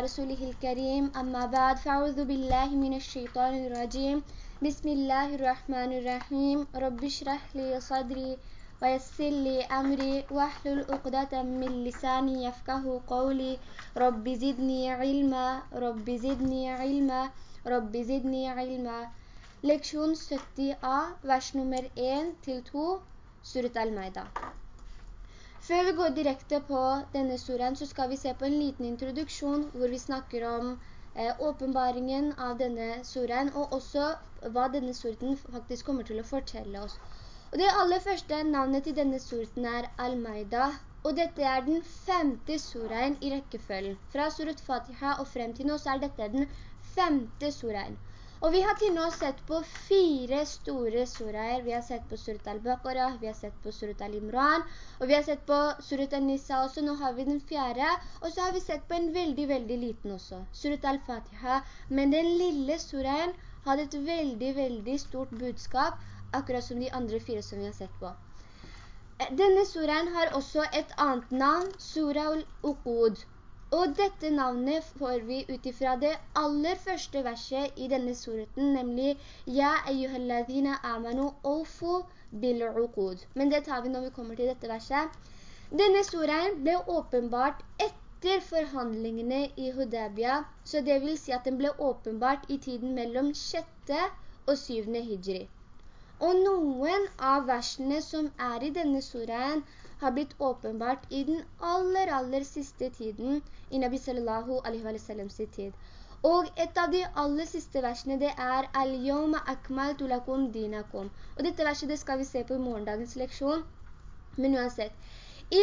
رسوله الكريم. أما بعد فأعوذ بالله من الشيطان الرجيم. بسم الله الرحمن الرحيم. رب اشرح لي صدري ويسر لي أمري. واحلل عقدة من لساني يفقه قولي. رب زدني علما. رب زدني علما. رب زدني علما. Leksjon 70a, vers nummer 1 til 2, Surat al-Maida. Før vi går direkte på denne suren, så skal vi se på en liten introduksjon hvor vi snakker om eh, åpenbaringen av denne suren, og også hva denne surten faktisk kommer til å fortelle oss. Og det aller første navnet til denne surten er Al-Maida, og dette er den femte suren i rekkefølgen. Fra surat Fatiha og frem til nå så er dette den femte suren. Og vi har til nå sett på fire store suraer. Vi har sett på Surat al-Baqarah, vi har sett på Surat al-Imran, og vi har sett på Surat al-Nisa også. Nå har vi den fjerde, og så har vi sett på en veldig, veldig liten også. Surat al-Fatiha. Men den lille suraen hadde et veldig, veldig stort budskap, akkurat som de andre fire som vi har sett på. Denne suraen har også et annet navn, Surah al-Uqud. Og dette navnet får vi utifra det aller første verset i denne sureten, nemlig «Ja eyyuhalladhina amanu ofu bil-uqud». Men det tar vi når vi kommer til dette verset. Denne suraen ble åpenbart etter forhandlingene i Hudabia, så det vil si at den ble åpenbart i tiden mellom 6. og 7. hijri. Og noen av versene som er i denne sureten har blitt åpenbart i den aller, aller siste tiden i Nabi sallallahu alaihi wa sallam sitt tid. Og et av de aller siste versene det er «Al-yawma akmaltu lakum dinakum». Og dette verset det skal vi se på i morgendagens leksjon. Men uansett, i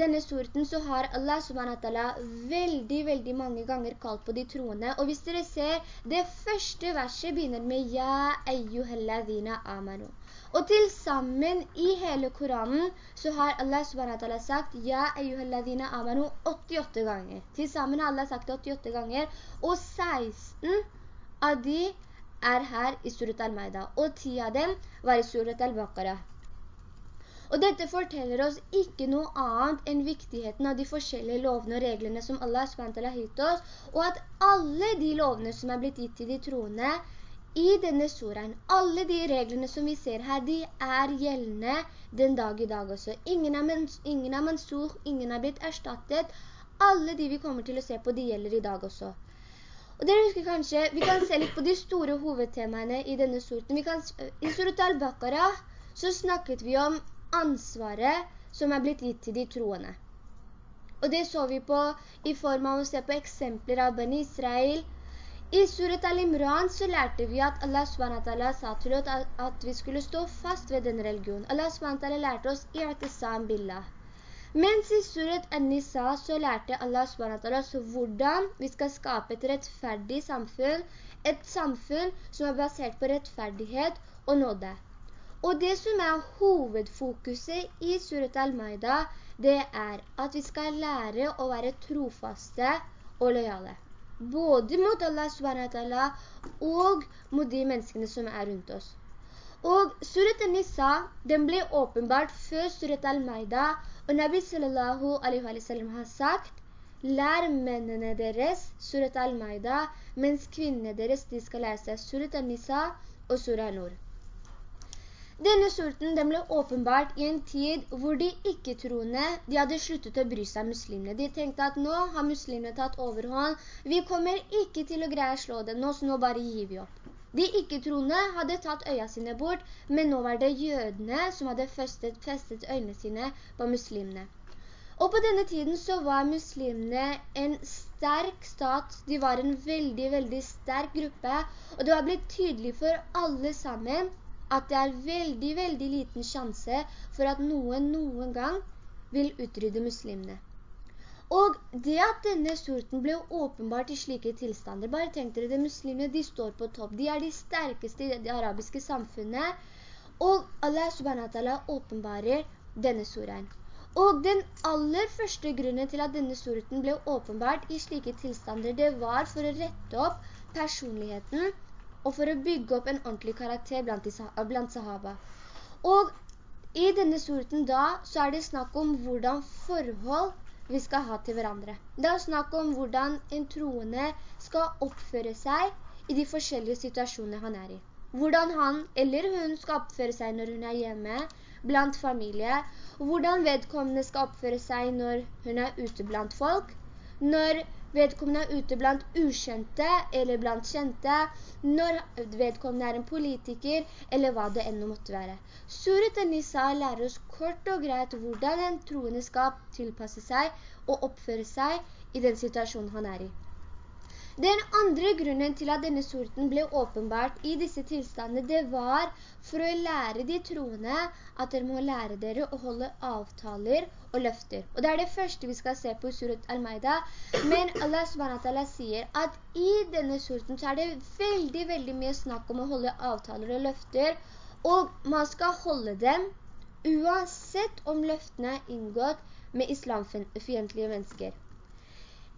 denne surten så har Allah subhanahu veldig, veldig mange ganger kalt på de troende. Og hvis dere ser, det første verset begynner med «Ja ayyuhalladhina amanu». Og til sammen i hele Koranen så har Allah subhanahu sagt «Ja, eyyuhalladhina amanu» 88 ganger. Til sammen har Allah sagt det 88 ganger, og 16 av de er her i Surat al-Maida, og 10 av dem var i Surat al-Baqarah. Og dette forteller oss ikke noe annet enn viktigheten av de forskjellige lovene og reglene som Allah SWT har gitt oss, og at alle de lovene som er blitt gitt til de troende, i denne suraen, alle de reglene som vi ser her, de er gjeldende den dag i dag også. Ingen er, mansur, ingen er blitt erstattet. Alle de vi kommer til å se på, de gjelder i dag også. Og dere husker kanskje, vi kan se litt på de store hovedtemaene i denne surten. Kan, I surat al-Baqarah så snakket vi om ansvaret som er blitt gitt til de troende. Og det så vi på i form av å se på eksempler av Ben Israel, i Surat al-Imran så lærte vi at Allah SWT sa til oss at vi skulle stå fast ved den religionen. Allah SWT lærte oss i atisam billah. Mens i Surat al-Nisa så lærte Allah SWT oss hvordan vi skal skape et rettferdig samfunn, et samfunn som er basert på rettferdighet og nåde. Og det som er hovedfokuset i Surat al-Maida, det er at vi skal lære å være trofaste og lojale både mot Allah subhanahu og mot de menneskene som er rundt oss. Og Surat al-Nisa, den ble åpenbart før Surat al-Maida, og Nabi sallallahu alaihi wa sallam har sagt, lær mennene deres Surat al-Maida, mens kvinnene deres de skal lære seg Surat al-Nisa og Surah Nur. Denne sulten den ble åpenbart i en tid hvor de ikke-troende, de hadde sluttet å bry seg muslimene. De tenkte at nå har muslimene tatt overhånd, vi kommer ikke til å greie å slå dem nå, så nå bare gir vi opp. De ikke-troende hadde tatt øya sine bort, men nå var det jødene som hadde festet, festet øynene sine på muslimene. Og på denne tiden så var muslimene en sterk stat, de var en veldig, veldig sterk gruppe, og det var blitt tydelig for alle sammen at det er veldig, veldig liten sjanse for at noen noen gang vil utrydde muslimene. Og det at denne surten ble åpenbart i slike tilstander, bare tenk dere, det muslimene, de står på topp, de er de sterkeste i det arabiske samfunnet, og Allah subhanahu åpenbarer denne suren. Og den aller første grunnen til at denne surten ble åpenbart i slike tilstander, det var for å rette opp personligheten og for å bygge opp en ordentlig karakter blant, blant sahaba. Og i denne surten da, så er det snakk om hvordan forhold vi skal ha til hverandre. Det er snakk om hvordan en troende skal oppføre seg i de forskjellige situasjonene han er i. Hvordan han eller hun skal oppføre seg når hun er hjemme, blant familie, hvordan vedkommende skal oppføre seg når hun er ute blant folk, når vedkommende er ute blant ukjente eller blant kjente, når vedkommende er en politiker, eller hva det enda måtte være. Surat Nisa lærer oss kort og greit hvordan en troende skal tilpasse seg og oppføre seg i den situasjonen han er i. Den andre grunnen til at denne sorten ble åpenbart i disse tilstandene, det var for å lære de troende at dere må lære dere å holde avtaler og løfter. Og det er det første vi skal se på surat Al-Maida. Men Allah SWT sier at i denne surten så er det veldig, veldig mye snakk om å holde avtaler og løfter, og man skal holde dem uansett om løftene er inngått med islamfiendtlige mennesker.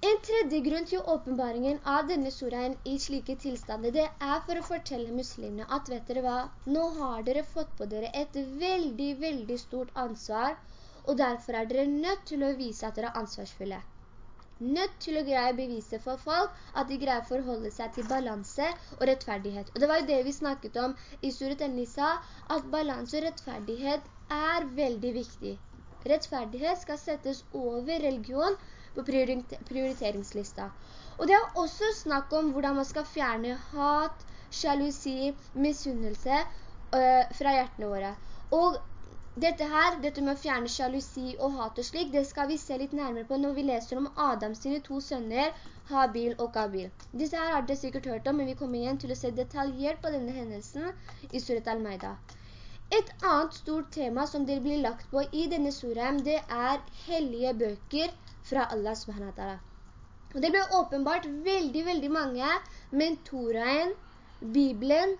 En tredje grunn til åpenbaringen av denne suraen i slike tilstander, det er for å fortelle muslimene at, vet dere hva, nå har dere fått på dere et veldig, veldig stort ansvar, og derfor er dere nødt til å vise at dere er ansvarsfulle. Nødt til å greie bevise for folk at de greier å forholde seg til balanse og rettferdighet. Og det var jo det vi snakket om i Surat al-Nisa, at balanse og rettferdighet er veldig viktig. Rettferdighet skal settes over religion, på prioriteringslista. Og det er også snakk om hvordan man skal fjerne hat, sjalusi, misunnelse øh, fra hjertene våre. Og dette her, dette med å fjerne sjalusi og hat og slik, det skal vi se litt nærmere på når vi leser om Adams sine to sønner, Habil og Gabil. Disse her har dere sikkert hørt om, men vi kommer igjen til å se detaljert på denne hendelsen i Surat al-Maida. Et annet stort tema som det blir lagt på i denne surem, det er hellige bøker fra Allah subhanahu Og det ble åpenbart veldig, veldig mange, men Toraen, Bibelen,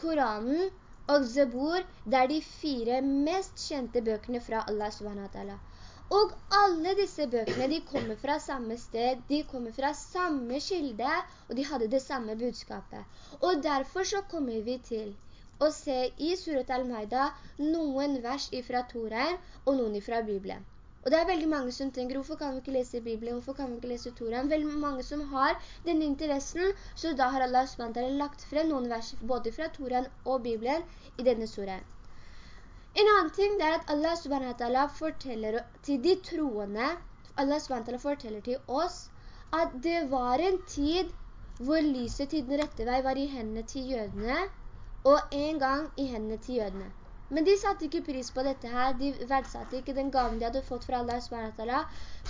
Koranen og Zabur, det er de fire mest kjente bøkene fra Allah subhanahu Og alle disse bøkene, de kommer fra samme sted, de kommer fra samme kilde, og de hadde det samme budskapet. Og derfor så kommer vi til å se i Surat al-Maida noen vers fra Toraen og noen fra Bibelen. Og det er veldig mange som tenker, hvorfor kan vi ikke lese Bibelen, hvorfor kan vi ikke lese Toran? Veldig mange som har denne interessen, så da har Allah SWT lagt frem noen vers både fra Toran og Bibelen i denne suren. En annen ting er at Allah SWT forteller til de troende, Allah SWT forteller til oss, at det var en tid hvor lyset til den rette vei var i hendene til jødene, og en gang i hendene til jødene. Men de satte ikke pris på dette her, de verdsatte ikke den gaven de hadde fått fra Allah SWT.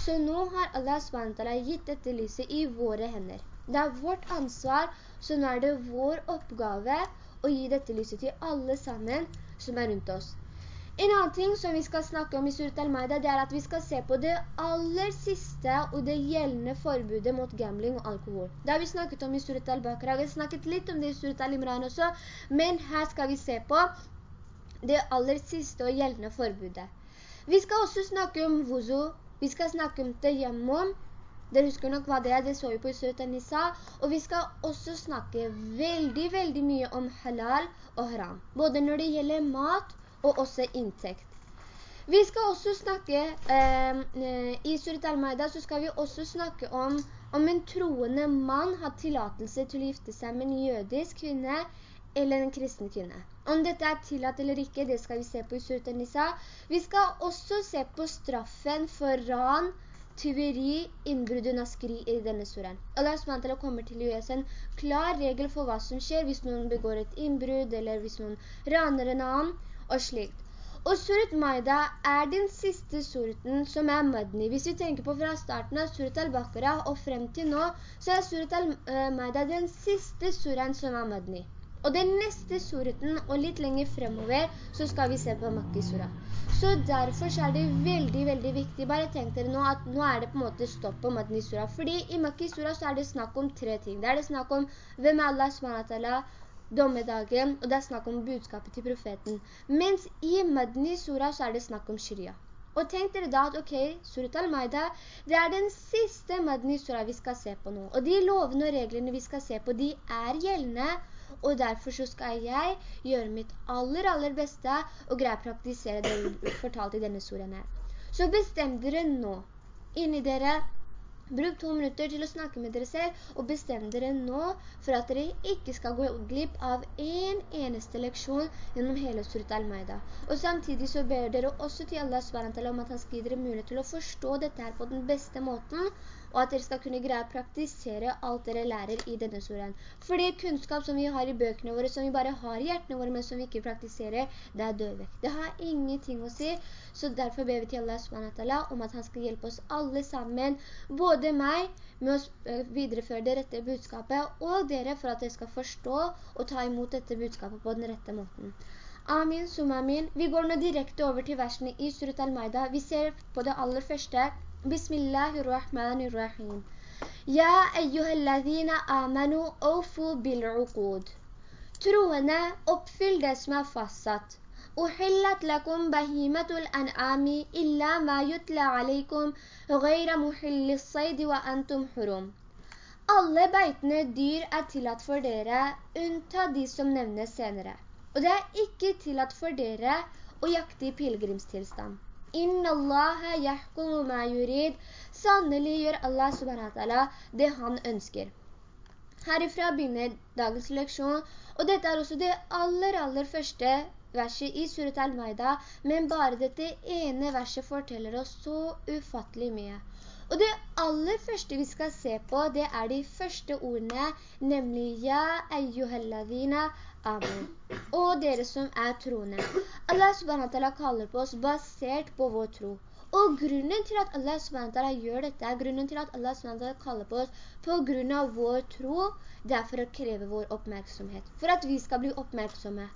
Så nå har Allah SWT gitt dette lyset i våre hender. Det er vårt ansvar, så nå er det vår oppgave å gi dette lyset til alle sammen som er rundt oss. En annen ting som vi skal snakke om i Surat al-Maida, det er at vi skal se på det aller siste og det gjeldende forbudet mot gambling og alkohol. Det har vi snakket om i Surat al-Bakra, vi har snakket litt om det i Surat al-Imran også, men her skal vi se på det aller siste og gjeldende forbudet. Vi skal også snakke om wuzu, vi skal snakke om tayammum, dere husker nok hva det er, det så vi på i Nisa, og vi skal også snakke veldig, veldig mye om halal og haram, både når det gjelder mat og også inntekt. Vi skal også snakke, eh, i Surat al-Maida så skal vi også snakke om om en troende mann har tillatelse til å gifte seg med en jødisk kvinne eller en kristen kvinne. Om dette er tillatt eller ikke, det skal vi se på i Surat Nisa. Vi skal også se på straffen for ran, tyveri, innbrudd og naskeri i denne suren. Allah SWT kommer til å gjøre en klar regel for hva som skjer hvis noen begår et innbrudd, eller hvis noen raner en annen, og slikt. Og Surat Maida er den siste surten som er madni. Hvis vi tenker på fra starten av Surat al-Baqarah og frem til nå, så er Surat al-Maida den siste suren som er madni. Og den neste sureten, og litt lenger fremover, så skal vi se på Makki-sura. Så derfor er det veldig, veldig viktig. Bare tenk dere nå at nå er det på en måte stopp på Madni-sura. Fordi i Makki-sura så er det snakk om tre ting. Det er det snakk om hvem er Allah SWT, dommedagen, og det er snakk om budskapet til profeten. Mens i Madni-sura så er det snakk om Sharia. Og tenk dere da at, ok, Surat al-Maida, det er den siste Madni-sura vi skal se på nå. Og de lovene og reglene vi skal se på, de er gjeldende og derfor så skal jeg gjøre mitt aller, aller beste og greie å praktisere det vi fortalte i denne surene. Så bestem dere nå. inni dere Bruk to minutter til å snakke med dere selv, og bestem dere nå for at dere ikke skal gå glipp av en eneste leksjon gjennom hele Surat al-Maida. Og samtidig så ber dere også til Allah SWT om at han skal gi dere mulighet til å forstå dette her på den beste måten, og at dere skal kunne greie å praktisere alt dere lærer i denne suren. Fordi kunnskap som vi har i bøkene våre, som vi bare har i hjertene våre, men som vi ikke praktiserer, det er dødvekt. Det har ingenting å si, så derfor ber vi til Allah om at han skal hjelpe oss alle sammen, både meg, med å videreføre det rette budskapet, og dere for at dere skal forstå og ta imot dette budskapet på den rette måten. Amin, sum amin. Vi går nå direkte over til versene i Surat al-Maida. Vi ser på det aller første, بسم الله الرحمن الرحيم يا أيها الذين آمنوا أوفوا بالعقود det som er fastsatt. أحلت لكم بهيمة الأنعام إلا ما يتلى عليكم غير محل الصيد وأنتم حرم. Alle beitende dyr er tillatt for dere, unnta de som nevnes senere. Og det er ikke tillatt for dere å jakte i pilgrimstilstand. Inna Allaha yahkumu ma yurid. Sannelig gjør Allah subhanahu det han ønsker. Herifra begynner dagens leksjon, og dette er også det aller, aller første verset i Surat al-Maida, men bare dette ene verset forteller oss så ufattelig mye. Og det aller første vi skal se på, det er de første ordene, nemlig «Ja, eyyuhalladina amen». Og dere som er troende. Allah subhanahu kaller på oss basert på vår tro. Og grunnen til at Allah subhanahu gjør dette, grunnen til at Allah subhanahu kaller på oss på grunn av vår tro, det er for å kreve vår oppmerksomhet. For at vi skal bli oppmerksomme.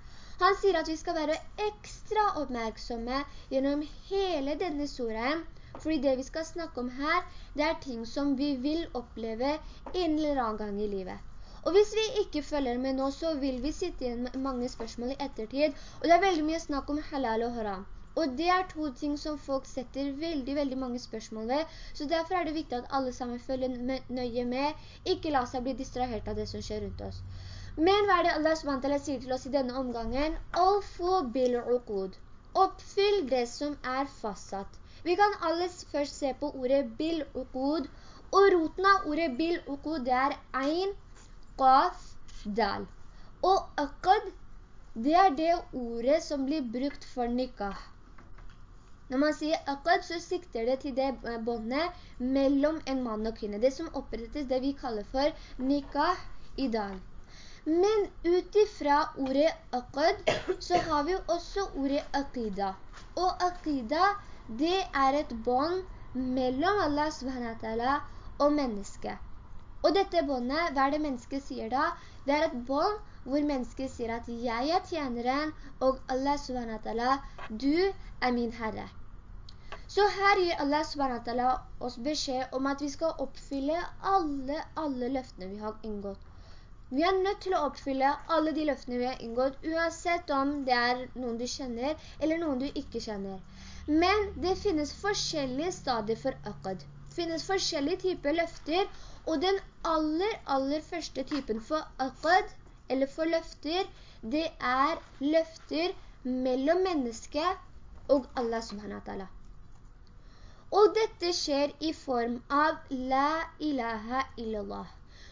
Han sier at vi skal være ekstra oppmerksomme gjennom hele denne soren, fordi det vi skal snakke om her, det er ting som vi vil oppleve en eller annen gang i livet. Og hvis vi ikke følger med nå, så vil vi sitte igjen med mange spørsmål i ettertid. Og det er veldig mye snakk om halal og haram. Og det er to ting som folk setter veldig, veldig mange spørsmål ved. Så derfor er det viktig at alle sammen følger nøye med. Ikke la seg bli distrahert av det som skjer rundt oss. Men hva er det Allah SWT sier til oss i denne omgangen? Alfu bil uqud. Oppfyll det som er fastsatt. Vi kan alles først se på ordet bil-uqud, og roten av ordet bil-uqud er ein, qaf, dal. Og akad, det er det ordet som blir brukt for nikah. Når man sier akad, så sikter det til det båndet mellom en mann og kvinne. Det som opprettes det vi kaller for nikah i dag. Men utifra ordet akad, så har vi også ordet akida. Og aqida, det er et bånd mellom Allah subhanahu og mennesket. Og dette båndet, hva er det mennesket sier da? Det er et bånd hvor mennesket sier at jeg er tjeneren, og Allah subhanahu du er min Herre. Så her gir Allah subhanahu oss beskjed om at vi skal oppfylle alle, alle løftene vi har inngått. Vi er nødt til å oppfylle alle de løftene vi har inngått, uansett om det er noen du kjenner, eller noen du ikke kjenner. Men det finnes forskjellige stadier for akad. Det finnes forskjellige typer løfter, og den aller, aller første typen for akad, eller for løfter, det er løfter mellom mennesket og Allah subhanahu wa ta'ala. Og dette skjer i form av La ilaha illallah.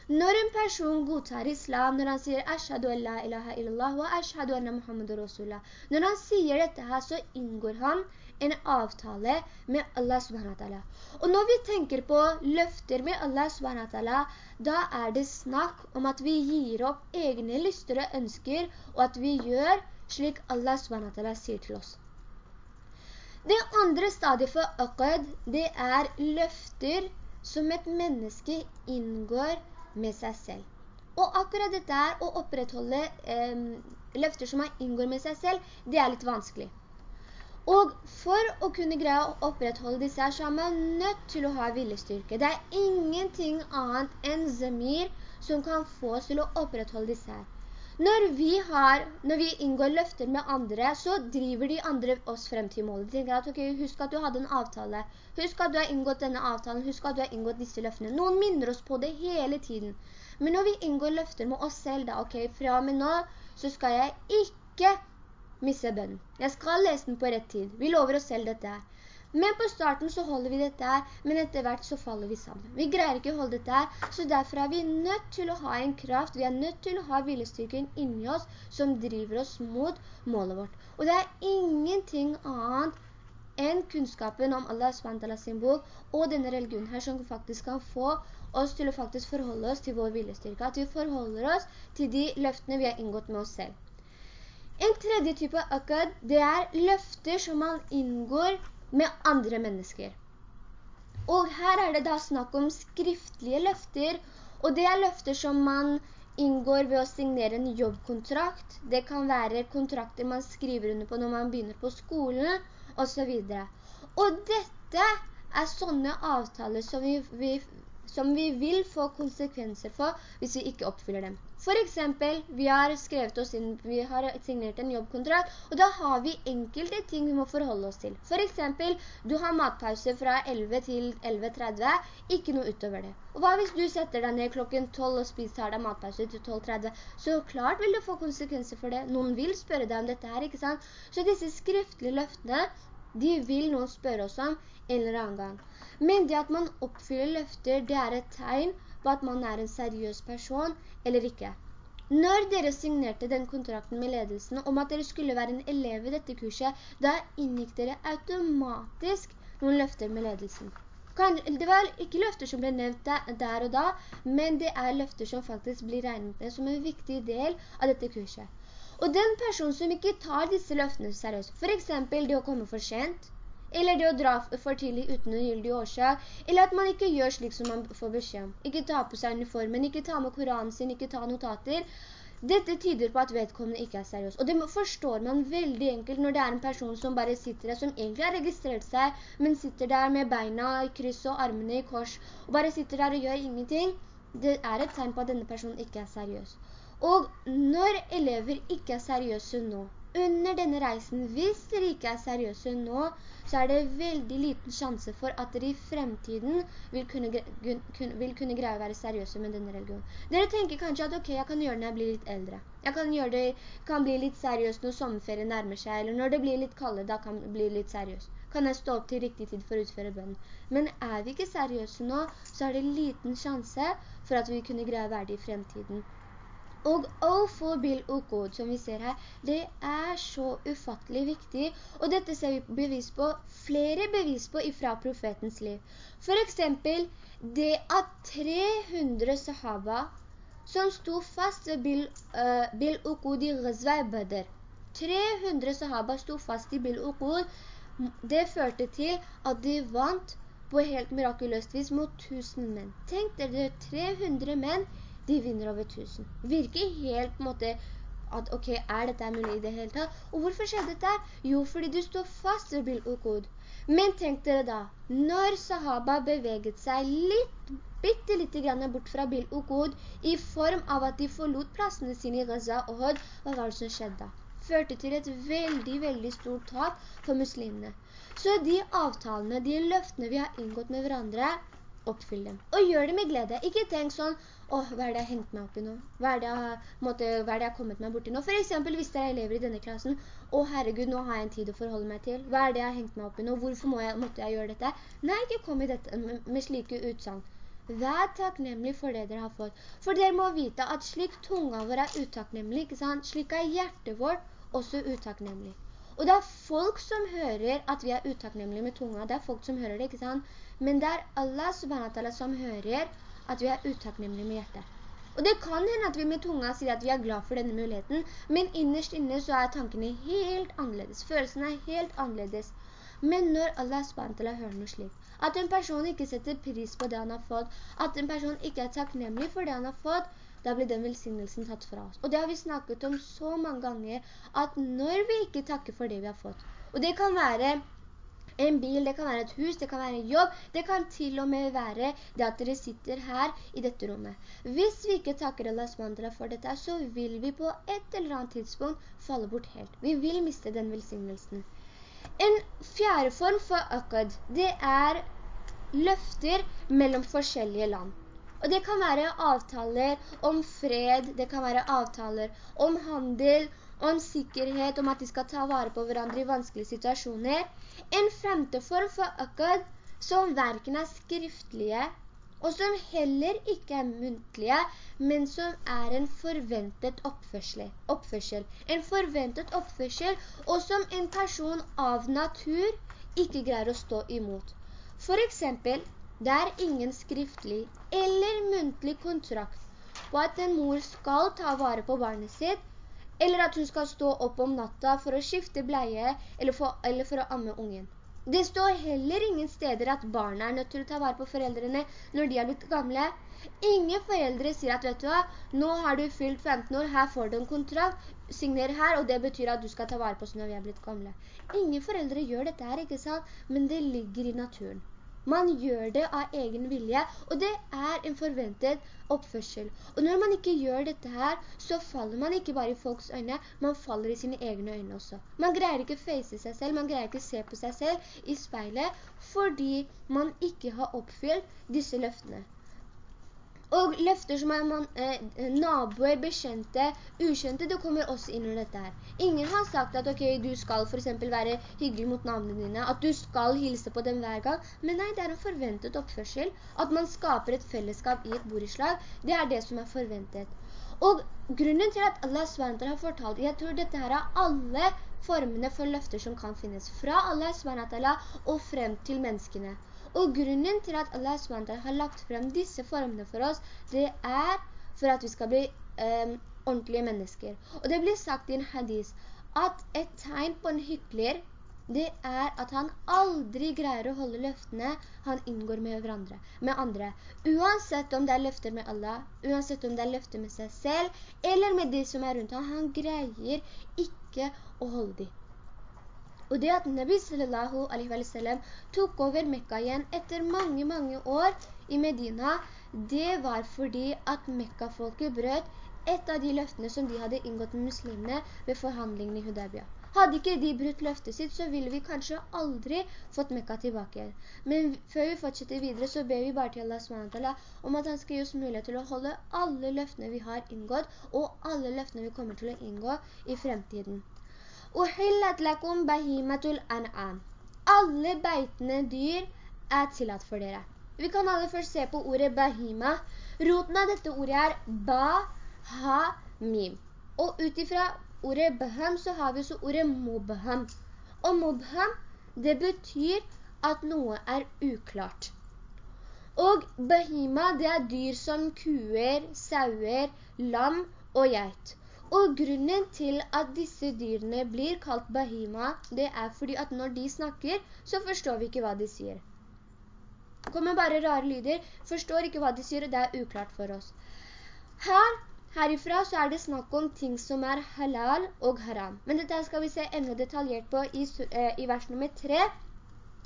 Når en person godtar islam, når han sier «Ashadu an la ilaha illallah wa ashadu anna Muhammad Rasulullah», når han sier dette her, så inngår han en avtale med Allah subhanahu Og når vi tenker på løfter med Allah subhanahu da er det snakk om at vi gir opp egne lyster og ønsker, og at vi gjør slik Allah subhanahu sier til oss. Det andre stadiet for akad, det er løfter som et menneske inngår med seg selv. Og akkurat dette er å opprettholde eh, løfter som man inngår med seg selv, det er litt vanskelig. Og for å kunne greie å opprettholde disse her, så er man nødt til å ha viljestyrke. Det er ingenting annet enn zemir som kan få oss til å opprettholde disse her. Når vi, har, når vi inngår løfter med andre, så driver de andre oss frem til målet. De tenker at, ok, husk at du hadde en avtale. Husk at du har inngått denne avtalen. Husk at du har inngått disse løftene. Noen minner oss på det hele tiden. Men når vi inngår løfter med oss selv da, ok, fra og med nå, så skal jeg ikke misse bønnen. Jeg skal lese den på rett tid. Vi lover oss selv dette her. Men på starten så holder vi dette her, men etter hvert så faller vi sammen. Vi greier ikke å holde dette her, så derfor er vi nødt til å ha en kraft, vi er nødt til å ha villestyrken inni oss som driver oss mot målet vårt. Og det er ingenting annet enn kunnskapen om Allah SWT sin bok og denne religionen her som faktisk kan få oss til å faktisk forholde oss til vår villestyrke, at vi forholder oss til de løftene vi har inngått med oss selv. En tredje type akkad, det er løfter som man inngår med andre mennesker. Og her er det da snakk om skriftlige løfter, og det er løfter som man inngår ved å signere en jobbkontrakt. Det kan være kontrakter man skriver under på når man begynner på skolen, og så videre. Og dette er sånne avtaler som vi, vi, som vi vil få konsekvenser for hvis vi ikke oppfyller dem. For eksempel, vi har skrevet oss inn, vi har signert en jobbkontrakt, og da har vi enkelte ting vi må forholde oss til. For eksempel, du har matpause fra 11 til 11.30, ikke noe utover det. Og hva hvis du setter deg ned klokken 12 og spiser deg matpause til 12.30? Så klart vil det få konsekvenser for det. Noen vil spørre deg om dette her, ikke sant? Så disse skriftlige løftene, de vil noen spørre oss om en eller annen gang. Men det at man oppfyller løfter, det er et tegn på at man er en seriøs person eller ikke. Når dere signerte den kontrakten med ledelsen om at dere skulle være en elev i dette kurset, da inngikk dere automatisk noen løfter med ledelsen. Det var ikke løfter som ble nevnt der og da, men det er løfter som faktisk blir regnet med som en viktig del av dette kurset. Og den personen som ikke tar disse løftene seriøst, for eksempel det å komme for sent, eller det å dra for tidlig uten en gyldig årsak, eller at man ikke gjør slik som man får beskjed om. Ikke ta på seg uniformen, ikke ta med koranen sin, ikke ta notater. Dette tyder på at vedkommende ikke er seriøs. Og det forstår man veldig enkelt når det er en person som bare sitter der, som egentlig har registrert seg, men sitter der med beina i kryss og armene i kors, og bare sitter der og gjør ingenting. Det er et tegn på at denne personen ikke er seriøs. Og når elever ikke er seriøse nå, under denne reisen, hvis dere ikke er seriøse nå, så er det veldig liten sjanse for at dere i fremtiden vil kunne, vil kunne greie å være seriøse med denne religionen. Dere tenker kanskje at ok, jeg kan gjøre det når jeg blir litt eldre. Jeg kan, det, kan bli litt seriøs når sommerferien nærmer seg, eller når det blir litt kaldere, da kan jeg bli litt seriøs. Kan jeg stå opp til riktig tid for å utføre bønnen? Men er vi ikke seriøse nå, så er det liten sjanse for at vi kunne greie å være det i fremtiden. Og «Awfu bil-okod, som vi ser her, det er så ufattelig viktig, og dette ser vi bevis på, flere bevis på ifra profetens liv. For eksempel det at 300 sahaba som sto fast ved bil, uh, bil ukod i Ghazwa Badr, 300 sahaba sto fast i bil-okod, det førte til at de vant på helt mirakuløst vis mot 1000 menn. Tenk dere, 300 menn de vinner over tusen. Virker helt på en måte at ok, er dette mulig i det hele tatt? Og hvorfor skjedde dette? Jo, fordi du står fast ved Bil Uqud. Men tenk dere da, når sahaba beveget seg litt, bitte litt bort fra Bil Uqud, i form av at de forlot plassene sine i Gaza og Hod, hva var det som skjedde da? Førte til et veldig, veldig stort tap for muslimene. Så de avtalene, de løftene vi har inngått med hverandre, oppfyll dem. Og gjør det med glede. Ikke tenk sånn, åh, hva er det jeg har hengt meg opp i nå? Hva er det jeg, har kommet meg bort i nå? For eksempel, hvis det er elever i denne klassen, åh, herregud, nå har jeg en tid å forholde meg til. Hva er det jeg har hengt meg opp i nå? Hvorfor må jeg, måtte jeg gjøre dette? Nei, ikke kom i dette med, med slike utsang. Vær takknemlig for det dere har fått. For dere må vite at slik tunga vår er utakknemlig, ikke sant? Slik er hjertet vårt også utakknemlig. Og det er folk som hører at vi er utakknemlige med tunga. Det er folk som hører det, ikke sant? Men det er Allah subhanahu som hører at vi er utakknemlige med hjertet. Og det kan hende at vi med tunga sier at vi er glad for denne muligheten, men innerst inne så er tankene helt annerledes. Følelsene er helt annerledes. Men når Allah subhanahu hører noe slik, at en person ikke setter pris på det han har fått, at en person ikke er takknemlig for det han har fått, da blir den velsignelsen tatt fra oss. Og det har vi snakket om så mange ganger, at når vi ikke takker for det vi har fått, og det kan være en bil, det kan være et hus, det kan være en jobb, det kan til og med være det at dere sitter her i dette rommet. Hvis vi ikke takker Allah SWT for dette, så vil vi på et eller annet tidspunkt falle bort helt. Vi vil miste den velsignelsen. En fjerde form for akkad, det er løfter mellom forskjellige land. Og det kan være avtaler om fred, det kan være avtaler om handel, om sikkerhet, om at de skal ta vare på hverandre i vanskelige situasjoner. En femte form for akkad som verken er skriftlige, og som heller ikke er muntlige, men som er en forventet oppførsel. En forventet oppførsel, og som en person av natur ikke greier å stå imot. For eksempel, det er ingen skriftlig eller muntlig kontrakt på at en mor skal ta vare på barnet sitt, eller at hun skal stå opp om natta for å skifte bleie eller for, eller for å amme ungen. Det står heller ingen steder at barna er nødt til å ta vare på foreldrene når de er blitt gamle. Ingen foreldre sier at, vet du hva, nå har du fylt 15 år, her får du en kontrakt, signer her, og det betyr at du skal ta vare på oss når vi er blitt gamle. Ingen foreldre gjør dette her, ikke sant? Men det ligger i naturen. Man gjør det av egen vilje, og det er en forventet oppførsel. Og når man ikke gjør dette her, så faller man ikke bare i folks øyne, man faller i sine egne øyne også. Man greier ikke å face seg selv, man greier ikke se på seg selv i speilet, fordi man ikke har oppfylt disse løftene. Og løfter som er man, eh, naboer, bekjente, ukjente, det kommer også inn under dette her. Ingen har sagt at okay, du skal for eksempel være hyggelig mot navnene dine, at du skal hilse på dem hver gang. Men nei, det er en forventet oppførsel. At man skaper et fellesskap i et borislag, det er det som er forventet. Og grunnen til at Allah SWT har fortalt, jeg tror dette her er alle formene for løfter som kan finnes. Fra Allah SWT og frem til menneskene. Og grunnen til at Allah SWT har lagt frem disse formene for oss, det er for at vi skal bli um, ordentlige mennesker. Og det blir sagt i en hadis at et tegn på en hykler, det er at han aldri greier å holde løftene han inngår med hverandre, med andre. Uansett om det er løfter med Allah, uansett om det er løfter med seg selv, eller med de som er rundt ham, han greier ikke å holde dem. Og det at Nabi sallallahu alaihi wa sallam tok over Mekka igjen etter mange, mange år i Medina, det var fordi at Mekka-folket brøt et av de løftene som de hadde inngått med muslimene ved forhandlingene i Hudabia. Hadde ikke de brutt løftet sitt, så ville vi kanskje aldri fått Mekka tilbake igjen. Men før vi fortsetter videre, så ber vi bare til Allah SWT om at han skal gi oss mulighet til å holde alle løftene vi har inngått, og alle løftene vi kommer til å inngå i fremtiden. Uhillat lakum bahimatul an'am. Alle beitende dyr er tillatt for dere. Vi kan alle først se på ordet bahima. Roten av dette ordet er ba, ha, mim. Og utifra ordet baham så har vi så ordet mubham. Og mubham, det betyr at noe er uklart. Og bahima, det er dyr som kuer, sauer, lam og geit. Og grunnen til at disse dyrene blir kalt bahima, det er fordi at når de snakker, så forstår vi ikke hva de sier. Det kommer bare rare lyder, forstår ikke hva de sier, og det er uklart for oss. Her, herifra, så er det snakk om ting som er halal og haram. Men dette skal vi se enda detaljert på i, eh, i vers nummer 3.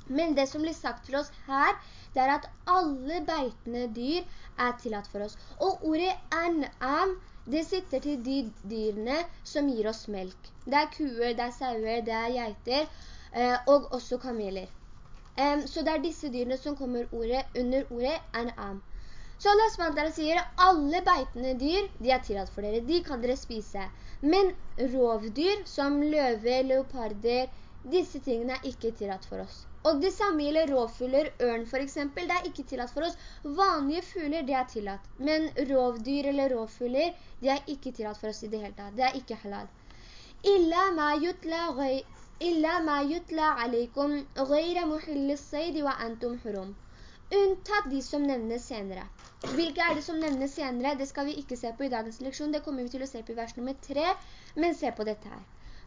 Men det som blir sagt til oss her, det er at alle beitende dyr er tillatt for oss. Og ordet an'am, det sitter til de dyrene som gir oss melk. Det er kuer, det er sauer, det er geiter, eh, og også kameler. Så det er disse dyrene som kommer ordet, under ordet an'am. Så Allah SWT sier, alle beitende dyr, de er tillatt for dere, de kan dere spise. Men rovdyr som løve, leoparder, disse tingene er ikke tillatt for oss. Og det samme gjelder rovfugler, ørn for eksempel, det er ikke tillatt for oss. Vanlige fugler, det er tillatt. Men rovdyr eller rovfugler, det er ikke tillatt for oss i det hele tatt. Det er ikke halal. Illa ma yutla alaikum ghayra muhillis saydi wa antum hurum. Unntatt de som nevnes senere. Hvilke er det som nevnes senere? Det skal vi ikke se på i dagens leksjon. Det kommer vi til å se på i vers nummer 3. Men se på dette her.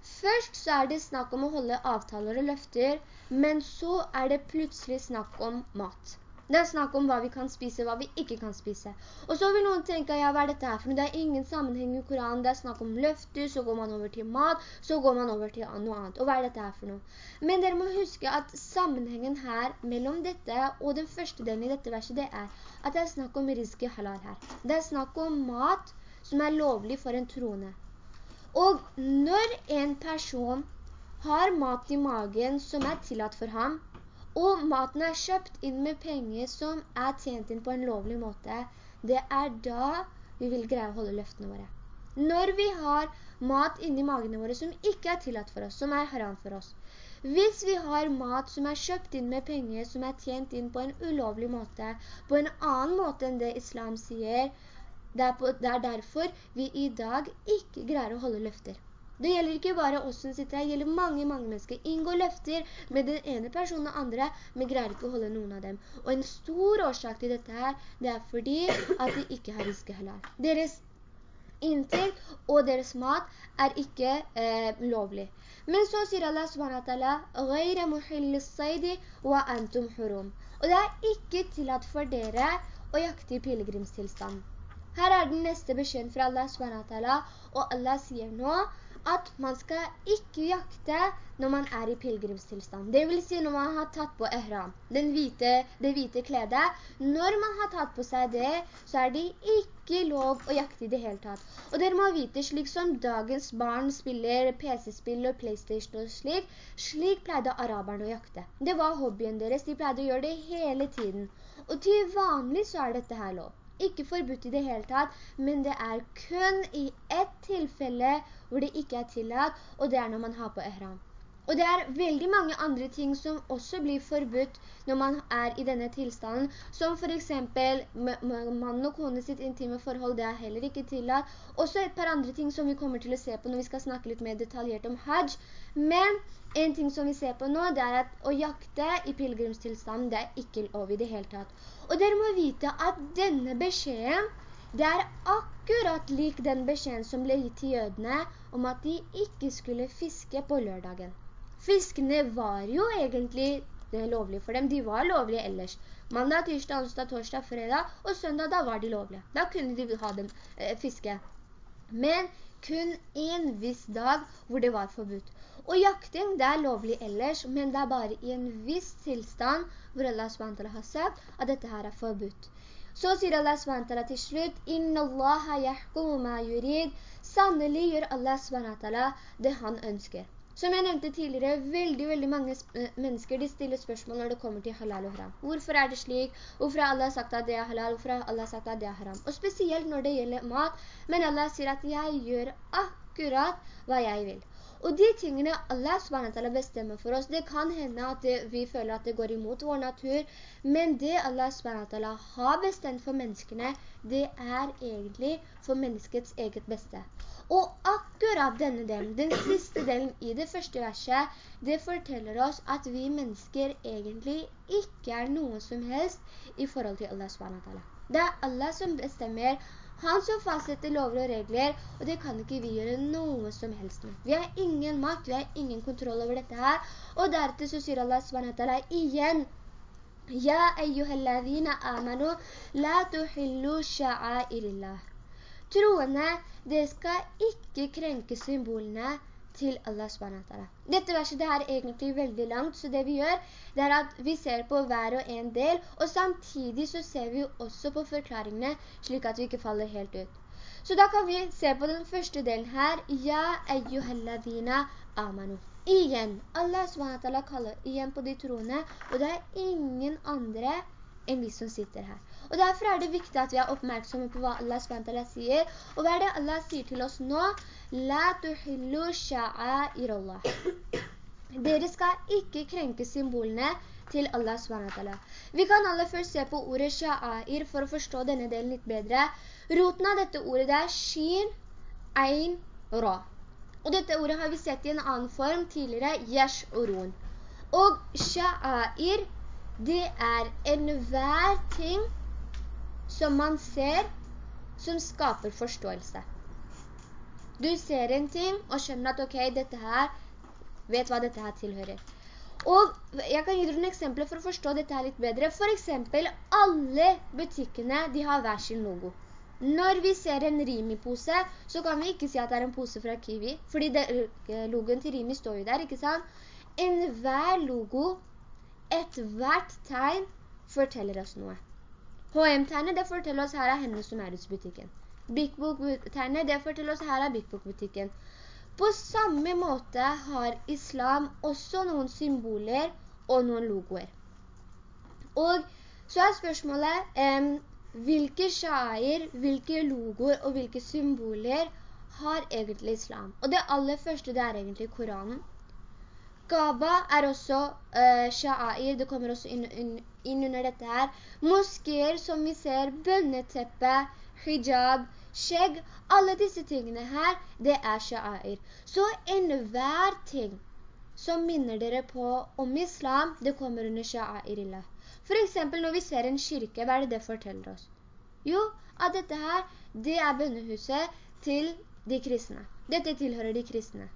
Først så er det snakk om å holde avtaler og løfter, men så er det plutselig snakk om mat. Det er snakk om hva vi kan spise, hva vi ikke kan spise. Og så vil noen tenke, ja, hva er dette her for Det er ingen sammenheng i Koranen. Det er snakk om løfter, så går man over til mat, så går man over til noe annet. Og hva er dette her for noe? Men dere må huske at sammenhengen her mellom dette og den første delen i dette verset, det er at det er snakk om riske halal her. Det er snakk om mat som er lovlig for en troende. Og når en person har mat i magen som er tillatt for ham, og maten er kjøpt inn med penger som er tjent inn på en lovlig måte, det er da vi vil greie å holde løftene våre. Når vi har mat inni magene våre som ikke er tillatt for oss, som er haram for oss. Hvis vi har mat som er kjøpt inn med penger, som er tjent inn på en ulovlig måte, på en annen måte enn det islam sier, det er, på, det er derfor vi i dag ikke greier å holde løfter. Det gjelder ikke bare oss som sitter her, det gjelder mange, mange mennesker. Inngå løfter med den ene personen og andre, men greier ikke å holde noen av dem. Og en stor årsak til dette her, det er fordi at de ikke har riske halal. Deres inntekt og deres mat er ikke eh, lovlig. Men så sier Allah SWT, «Gøyre muhillis saidi wa antum hurum». Og det er ikke tillatt for dere å jakte i pilgrimstilstand. Her er den neste beskjeden fra Allah SWT, og Allah sier nå at man skal ikke jakte når man er i pilgrimstilstand. Det vil si når man har tatt på ihram, hvite, det hvite kledet. Når man har tatt på seg det, så er det ikke lov å jakte i det hele tatt. Og dere må vite, slik som dagens barn spiller PC-spill og Playstation og slik, slik pleide araberne å jakte. Det var hobbyen deres, de pleide å gjøre det hele tiden. Og til vanlig så er dette her lov ikke forbudt i det hele tatt, men det er kun i ett tilfelle hvor det ikke er tillatt, og det er når man har på ihram. Og det er veldig mange andre ting som også blir forbudt når man er i denne tilstanden, som for eksempel mann og kone sitt intime forhold, det er heller ikke tillatt. Også et par andre ting som vi kommer til å se på når vi skal snakke litt mer detaljert om hajj. Men en ting som vi ser på nå, det er at å jakte i pilgrimstilstanden, det er ikke lov i det hele tatt. Og dere må vite at denne beskjeden, det er akkurat lik den beskjeden som ble gitt til jødene om at de ikke skulle fiske på lørdagen. Fiskene var jo egentlig lovlige for dem, de var lovlige ellers. Mandag, tirsdag, onsdag, torsdag, fredag og søndag, da var de lovlige. Da kunne de ha dem eh, fiske. Men kun en viss dag hvor det var forbudt. Og jakting, det er lovlig ellers, men det er bare i en viss tilstand hvor Allah SWT har sagt at dette her er forbudt. Så sier Allah SWT til slutt, «Inna Allah yahkumu ma yurid». Sannelig gjør Allah SWT det han ønsker. Som jeg nevnte tidligere, veldig, veldig mange eh, mennesker de stiller spørsmål når det kommer til halal og haram. Hvorfor er det slik? Hvorfor har Allah sagt at det er halal? Hvorfor har Allah sagt at det er haram? Og spesielt når det gjelder mat. Men Allah sier at jeg gjør akkurat hva jeg vil. Og de tingene Allah bestemmer for oss, det kan hende at det, vi føler at det går imot vår natur, men det Allah har bestemt for menneskene, det er egentlig for menneskets eget beste. Og akkurat denne delen, den siste delen i det første verset, det forteller oss at vi mennesker egentlig ikke er noe som helst i forhold til Allah SWT. Det er Allah som bestemmer han som fastsetter lover og regler, og det kan ikke vi gjøre noe som helst med. Vi har ingen makt, vi har ingen kontroll over dette her. Og deretter så sier Allah SWT igjen, «Ja, eyyuhalladhina amanu, la tuhillu sha'airillah». Troende, det skal ikke krenke symbolene til Allah SWT. Dette verset det er egentlig veldig langt, så det vi gjør, det er at vi ser på hver og en del, og samtidig så ser vi også på forklaringene, slik at vi ikke faller helt ut. Så da kan vi se på den første delen her, «Ja, eyyuhalladina amanu». Igjen, Allah SWT kaller igjen på de troende, og det er ingen andre enn vi som sitter her. Og derfor er det viktig at vi er oppmerksomme på hva Allah SWT sier. Og hva er det Allah sier til oss nå? La tuhillu sha'air Allah. Dere skal ikke krenke symbolene til Allah SWT. Vi kan alle først se på ordet sha'air for å forstå denne delen litt bedre. Roten av dette ordet det er shin, ein, ra. Og dette ordet har vi sett i en annen form tidligere, yash'urun. Og sha'air, det er enhver ting som man ser, som skaper forståelse. Du ser en ting og skjønner at ok, dette her, vet hva dette her tilhører. Og jeg kan gi dere noen eksempler for å forstå dette her litt bedre. For eksempel, alle butikkene, de har hver sin logo. Når vi ser en Rimi-pose, så kan vi ikke si at det er en pose fra Kiwi, fordi det, eh, logoen til Rimi står jo der, ikke sant? En hver logo, et hvert tegn, forteller oss noe. H&M-tegnet, det forteller oss her er Hennes som er butikken. Big Book-tegnet, det forteller oss her er Big Book-butikken. På samme måte har islam også noen symboler og noen logoer. Og så er spørsmålet, eh, hvilke shair, hvilke logoer og hvilke symboler har egentlig islam. Og det aller første det er egentlig Koranen. Kaaba er også uh, sha'air, det kommer også inn, inn, inn, under dette her. Moskéer som vi ser, bønneteppe, hijab, skjegg, alle disse tingene her, det er sha'air. Så enhver ting som minner dere på om islam, det kommer under sha'airillah. For eksempel når vi ser en kirke, hva er det det forteller oss? Jo, at dette her, det er bønnehuset til de kristne. Dette tilhører de kristne.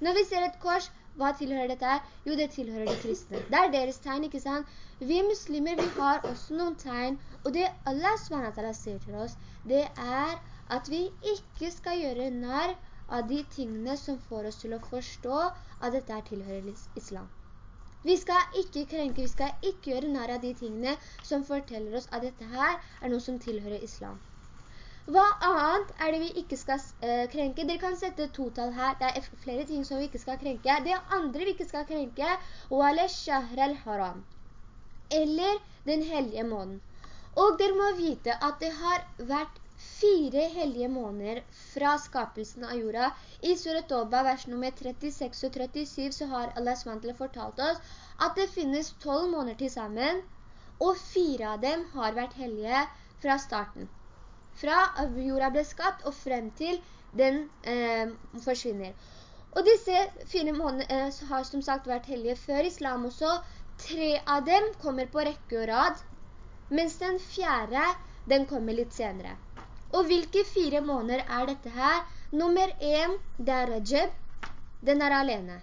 Når vi ser et kors, hva tilhører dette? Jo, det tilhører de kristne. Det er deres tegn, ikke sant? Vi muslimer, vi har også noen tegn, og det Allah SWT sier til oss, det er at vi ikke skal gjøre nær av de tingene som får oss til å forstå at dette er tilhører islam. Vi skal ikke krenke, vi skal ikke gjøre nær av de tingene som forteller oss at dette her er noe som tilhører islam. Hva annet er det vi ikke skal uh, krenke? Dere kan sette totall her. Det er flere ting som vi ikke skal krenke. Det andre vi ikke skal krenke, haram Eller den hellige månen. Og dere må vite at det har vært fire hellige måneder fra skapelsen av jorda. I Surat Oba, vers nummer 36 og 37, så har Allah SWT fortalt oss at det finnes tolv måneder til sammen, og fire av dem har vært hellige fra starten fra jorda ble skapt og frem til den eh, forsvinner. Og disse fire månedene eh, har som sagt vært hellige før islam også. Tre av dem kommer på rekke og rad, mens den fjerde, den kommer litt senere. Og hvilke fire måneder er dette her? Nummer en, det er Rajab. Den er alene.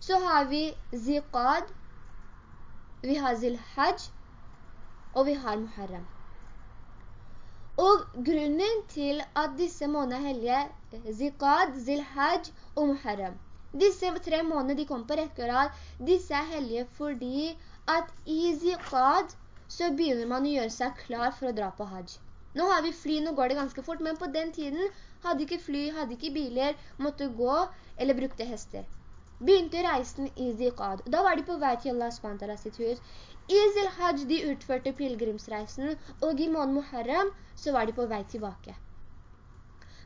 Så har vi Ziqad, vi har Zilhaj, og vi har Muharram. Og grunnen til at disse månedene er hellige, Zikad, Zilhaj og Muharram, disse tre månedene de kom på rekke rad, disse er hellige fordi at i Zikad så begynner man å gjøre seg klar for å dra på hajj. Nå har vi fly, nå går det ganske fort, men på den tiden hadde ikke fly, hadde ikke biler, måtte gå eller brukte hester. Begynte reisen i Zikad. Da var de på vei til Allah SWT sitt hus. I Zilhaj de utførte pilgrimsreisen, og i måneden Muharram så var de på vei tilbake.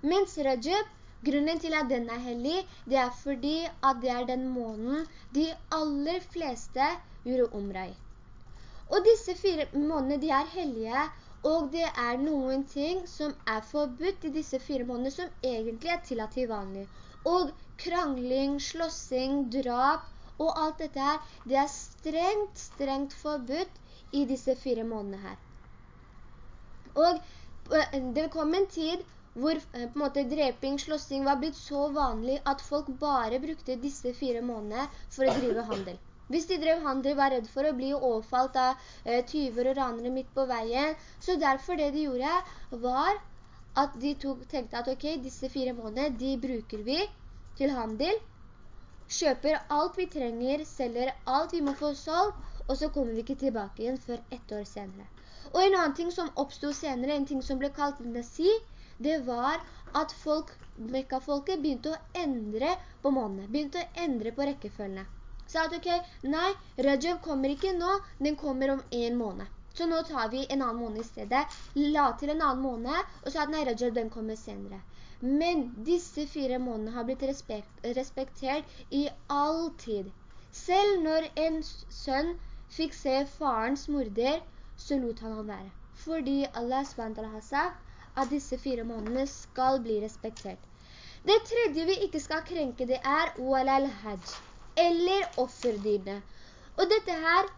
Mens Rajab, grunnen til at den er hellig, det er fordi at det er den måneden de aller fleste gjorde omrei. Og disse fire månedene, de er hellige, og det er noen ting som er forbudt i disse fire månedene, som egentlig er tillatt til vanlig. Og krangling, slåssing, drap, og alt dette her, det er strengt, strengt forbudt i disse fire månedene her. Og eh, det kom en tid hvor eh, på en måte dreping, slåssing var blitt så vanlig at folk bare brukte disse fire månedene for å drive handel. Hvis de drev handel, var redd for å bli overfalt av eh, tyver og ranere midt på veien. Så derfor det de gjorde var at de tok, tenkte at ok, disse fire månedene, de bruker vi til handel, kjøper alt vi trenger, selger alt vi må få solgt, og så kommer vi ikke tilbake igjen før ett år senere. Og en annen ting som oppstod senere, en ting som ble kalt nasi, det var at folk, Mekka-folket begynte å endre på månedene, begynte å endre på rekkefølgene. Sa at ok, nei, Rajav kommer ikke nå, den kommer om en måned. Så nå tar vi en annen måned i stedet, la til en annen måned, og sa at nei, Rajav, den kommer senere. Men disse fire månedene har blitt respekt, respektert i all tid. Selv når en sønn fikk se farens morder, så lot han han være. Fordi Allah SWT har sagt at disse fire månedene skal bli respektert. Det tredje vi ikke skal krenke det er walal hajj, eller offerdyrene. Og dette her,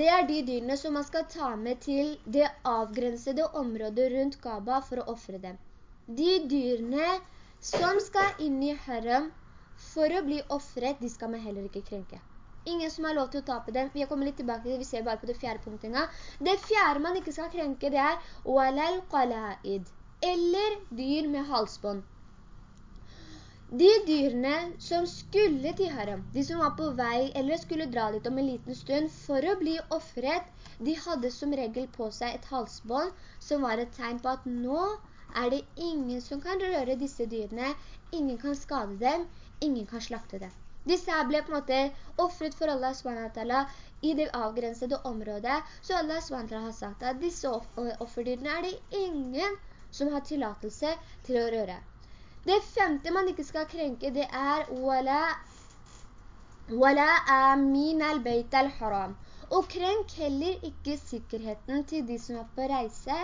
det er de dyrene som man skal ta med til det avgrensede området rundt Kaaba for å offre dem de dyrene som skal inn i haram for å bli offret, de skal man heller ikke krenke. Ingen som har lov til å tape dem. Vi har kommet litt tilbake til det, vi ser bare på det fjerde punktet en gang. Det fjerde man ikke skal krenke, det er «walal qala'id», eller dyr med halsbånd. De dyrene som skulle til haram, de som var på vei eller skulle dra dit om en liten stund for å bli offret, de hadde som regel på seg et halsbånd som var et tegn på at nå er det ingen som kan røre disse dyrene, ingen kan skade dem, ingen kan slakte dem. Disse her ble på en måte offret for Allah SWT i det avgrensede området, så Allah SWT har sagt at disse offerdyrene er det ingen som har tillatelse til å røre. Det femte man ikke skal krenke, det er «Wala, wala amin al-bayt al-haram». Og krenk heller ikke sikkerheten til de som er på reise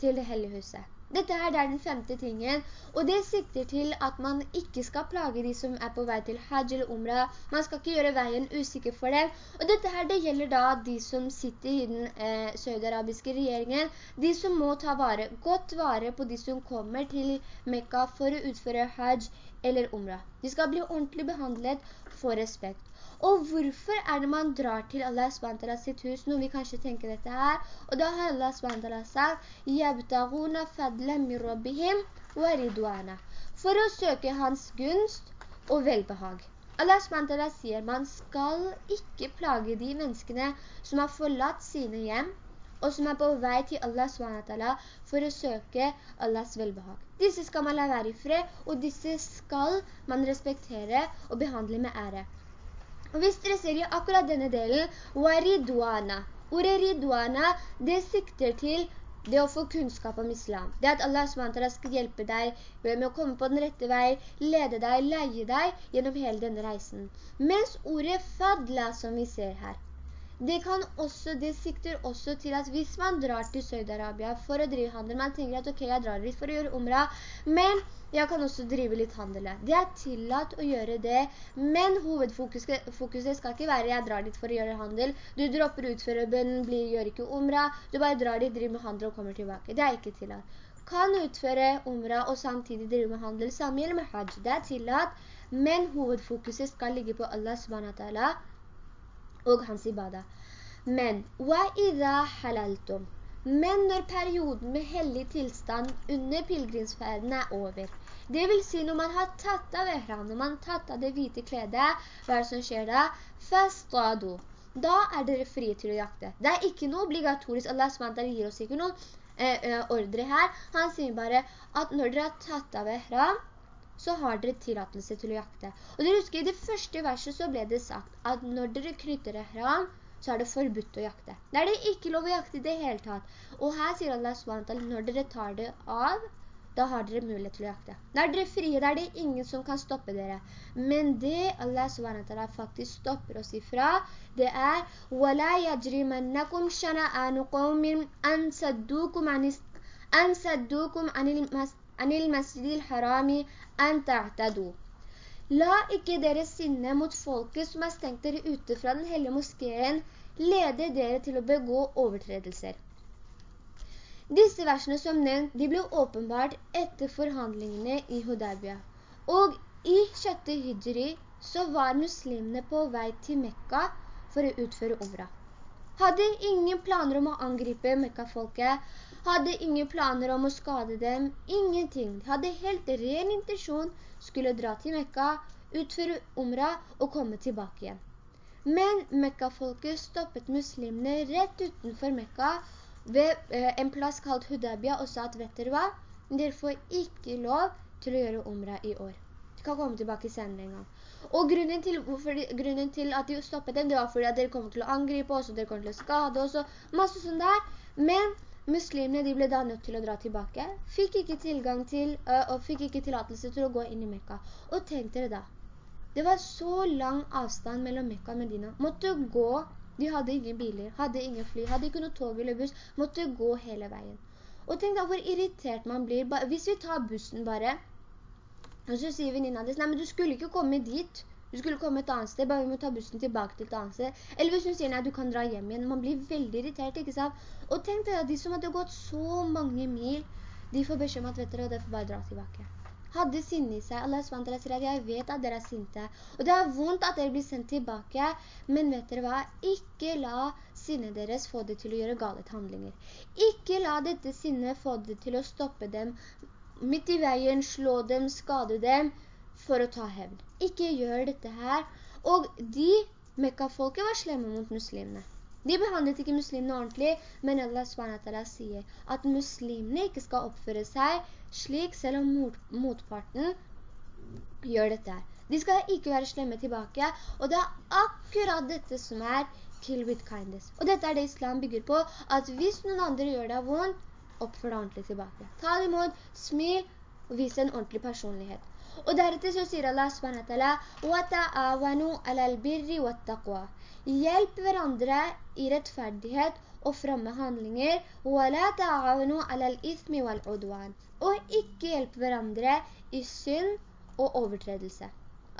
til det hellige huset. Dette her er den femte tingen, og det sikter til at man ikke skal plage de som er på vei til hajj eller umrah. Man skal ikke gjøre veien usikker for dem. Og dette her, det gjelder da de som sitter i den eh, sødarabiske regjeringen, de som må ta vare, godt vare på de som kommer til Mekka for å utføre hajj eller umrah. De skal bli ordentlig behandlet for respekt. Og hvorfor er det man drar til Allah SWT sitt hus, når vi kanskje tenker dette her? Og da har Allah SWT sagt, «Yabtaguna fadla min rabbihim wa ridwana», for å søke hans gunst og velbehag. Allah SWT sier, man skal ikke plage de menneskene som har forlatt sine hjem, og som er på vei til Allah SWT for å søke Allahs velbehag. Disse skal man la være i fred, og disse skal man respektere og behandle med ære. Og hvis dere ser i akkurat denne delen, waridwana. Ordet ridwana, det sikter til det å få kunnskap om islam. Det at Allah SWT skal hjelpe deg med å komme på den rette vei, lede deg, leie deg gjennom hele denne reisen. Mens ordet fadla som vi ser her, det også, det sikter også til at hvis man drar til Saudi-Arabia for å drive handel, man tenker at ok, jeg drar litt for å gjøre omra, men jeg kan også drive litt handel. Det er tillatt å gjøre det, men hovedfokuset skal ikke være jeg drar litt for å gjøre handel. Du dropper utførerbønnen, gjør ikke omra, du bare drar dit, driver med handel og kommer tilbake. Det er ikke tillatt. Kan utføre omra og samtidig drive med handel, samme gjelder med hajj. Det er tillatt, men hovedfokuset skal ligge på Allah subhanahu og hans ibada. Men, Men når perioden med hellig tilstand under pilgrimsferden er over, det vil si når man har tatt av ihram, når man har tatt av det hvite kledet, hva er det som skjer da? Fastadu. Da er dere frie til å jakte. Det er ikke noe obligatorisk. Allah SWT gir oss ikke noen eh, eh, ordre her. Han sier bare at når dere har tatt av ihram, så har dere tillatelse til å jakte. Og dere husker, i det første verset så ble det sagt at når dere knytter ihram, så er det forbudt å jakte. Det er det ikke lov å jakte i det hele tatt. Og her sier Allah SWT, når dere tar det av, da har dere mulighet til å jakte. Da er dere frie, da er det ingen som kan stoppe dere. Men det Allah SWT faktisk stopper oss ifra, det er وَلَا يَجْرِمَنَّكُمْ شَنَآنُ قَوْمٍ أَنْ سَدُّوكُمْ عَنِ الْمَسْجِدِ anil masjidil harami an ta'tadu. La ikke deres sinne mot folket som har stengt dere ute fra den hellige moskeen, lede dere til å begå overtredelser. Disse versene som nevnt, de ble åpenbart etter forhandlingene i Hudabia. Og i 6. hijri så var muslimene på vei til Mekka for å utføre omra. Hadde ingen planer om å angripe Mekka-folket, hadde ingen planer om å skade dem, ingenting. De hadde helt ren intensjon, skulle dra til Mekka, utføre umrah og komme tilbake igjen. Men Mekka-folket stoppet muslimene rett utenfor Mekka ved eh, en plass kalt Hudabia og sa at vet dere hva? Dere får ikke lov til å gjøre umrah i år. De kan komme tilbake senere en gang. Og grunnen til, de, grunnen til, at de stoppet dem, det var fordi at dere kommer til å angripe oss, og dere kommer til å skade oss, og masse sånn der. Men Muslimene de ble da nødt til å dra tilbake, fikk ikke tilgang til, uh, og fikk ikke tillatelse til å gå inn i Mekka. Og tenk dere da, det var så lang avstand mellom Mekka og Medina. Måtte gå, de hadde ingen biler, hadde ingen fly, hadde ikke noe tog eller buss, måtte gå hele veien. Og tenk da hvor irritert man blir, hvis vi tar bussen bare, og så sier venninna deres, nei, men du skulle ikke komme dit, du skulle komme et annet sted, bare vi må ta bussen tilbake til et annet sted. Eller hvis hun sier nei, du kan dra hjem igjen. Man blir veldig irritert, ikke sant? Og tenk deg at de som hadde gått så mange mil, de får beskjed om at vet dere, det får bare dra tilbake. Hadde sinne i seg. Allah SWT sier at jeg vet at dere er sinte. Og det er vondt at dere blir sendt tilbake, men vet dere hva? Ikke la sinnet deres få det til å gjøre galet handlinger. Ikke la dette sinnet få det til å stoppe dem midt i veien, slå dem, skade dem, for å ta hevn. Ikke gjør dette her. Og de Mekka-folket var slemme mot muslimene. De behandlet ikke muslimene ordentlig, men Allah SWT sier at muslimene ikke skal oppføre seg slik, selv om mot motparten gjør dette her. De skal ikke være slemme tilbake, og det er akkurat dette som er kill with kindness. Og dette er det islam bygger på, at hvis noen andre gjør deg vondt, oppfør deg ordentlig tilbake. Ta det imot, smil, og vis en ordentlig personlighet. Og deretter så sier Allah subhanahu Hjelp hverandre i rettferdighet og fremme handlinger. Og ikke hjelp hverandre i synd og overtredelse.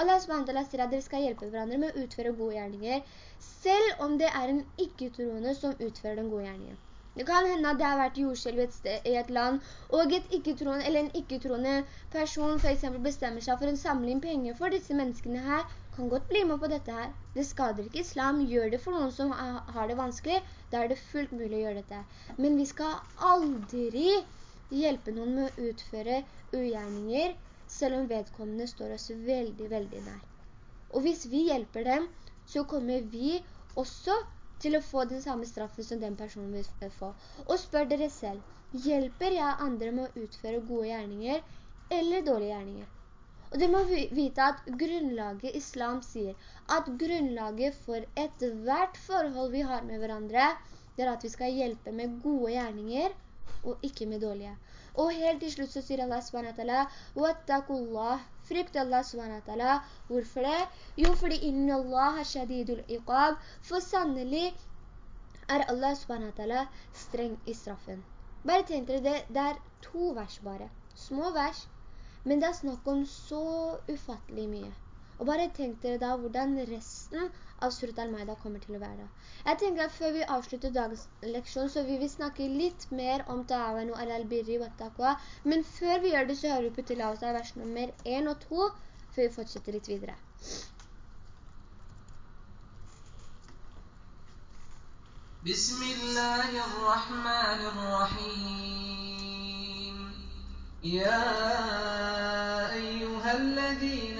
Allah s.w.t. sier at dere skal hjelpe hverandre med å utføre gode gjerninger, selv om det er en ikke-troende som utfører den gode gjerningen. Det kan hende at det har vært jordskjelv i et land, og et ikke-troende eller en ikke-troende person for eksempel bestemmer seg for å samle inn penger for disse menneskene her, kan godt bli med på dette her. Det skader ikke islam, gjør det for noen som har det vanskelig, da er det fullt mulig å gjøre dette. Men vi skal aldri hjelpe noen med å utføre ugjerninger, selv om vedkommende står oss veldig, veldig nær. Og hvis vi hjelper dem, så kommer vi også til å få den samme straffen som den personen vil få. Og spør dere selv, hjelper jeg andre med å utføre gode gjerninger eller dårlige gjerninger? Og dere må vite at grunnlaget islam sier, at grunnlaget for et hvert forhold vi har med hverandre, det er at vi skal hjelpe med gode gjerninger og ikke med dårlige. Og helt til slutt så sier Allah SWT, «Wattakullah», frykt Allah SWT. Hvorfor det? Jo, fordi «Inna Allah shadidul iqab», for sannelig er Allah SWT streng i straffen. Bare tenk dere det, det er to vers bare, små vers, men det er snakk om så ufattelig mye. Og bare tenk dere da hvordan resten av Surat al-Maida kommer til å være. Jeg tenker at før vi avslutter dagens leksjon, så vil vi snakke litt mer om ta'awanu al-birri wa taqwa, men før vi gjør det, så hører vi på tilawasa vers nummer 1 og 2, før vi fortsetter litt videre. بسم الله الرحمن الرحيم يا أيها الذين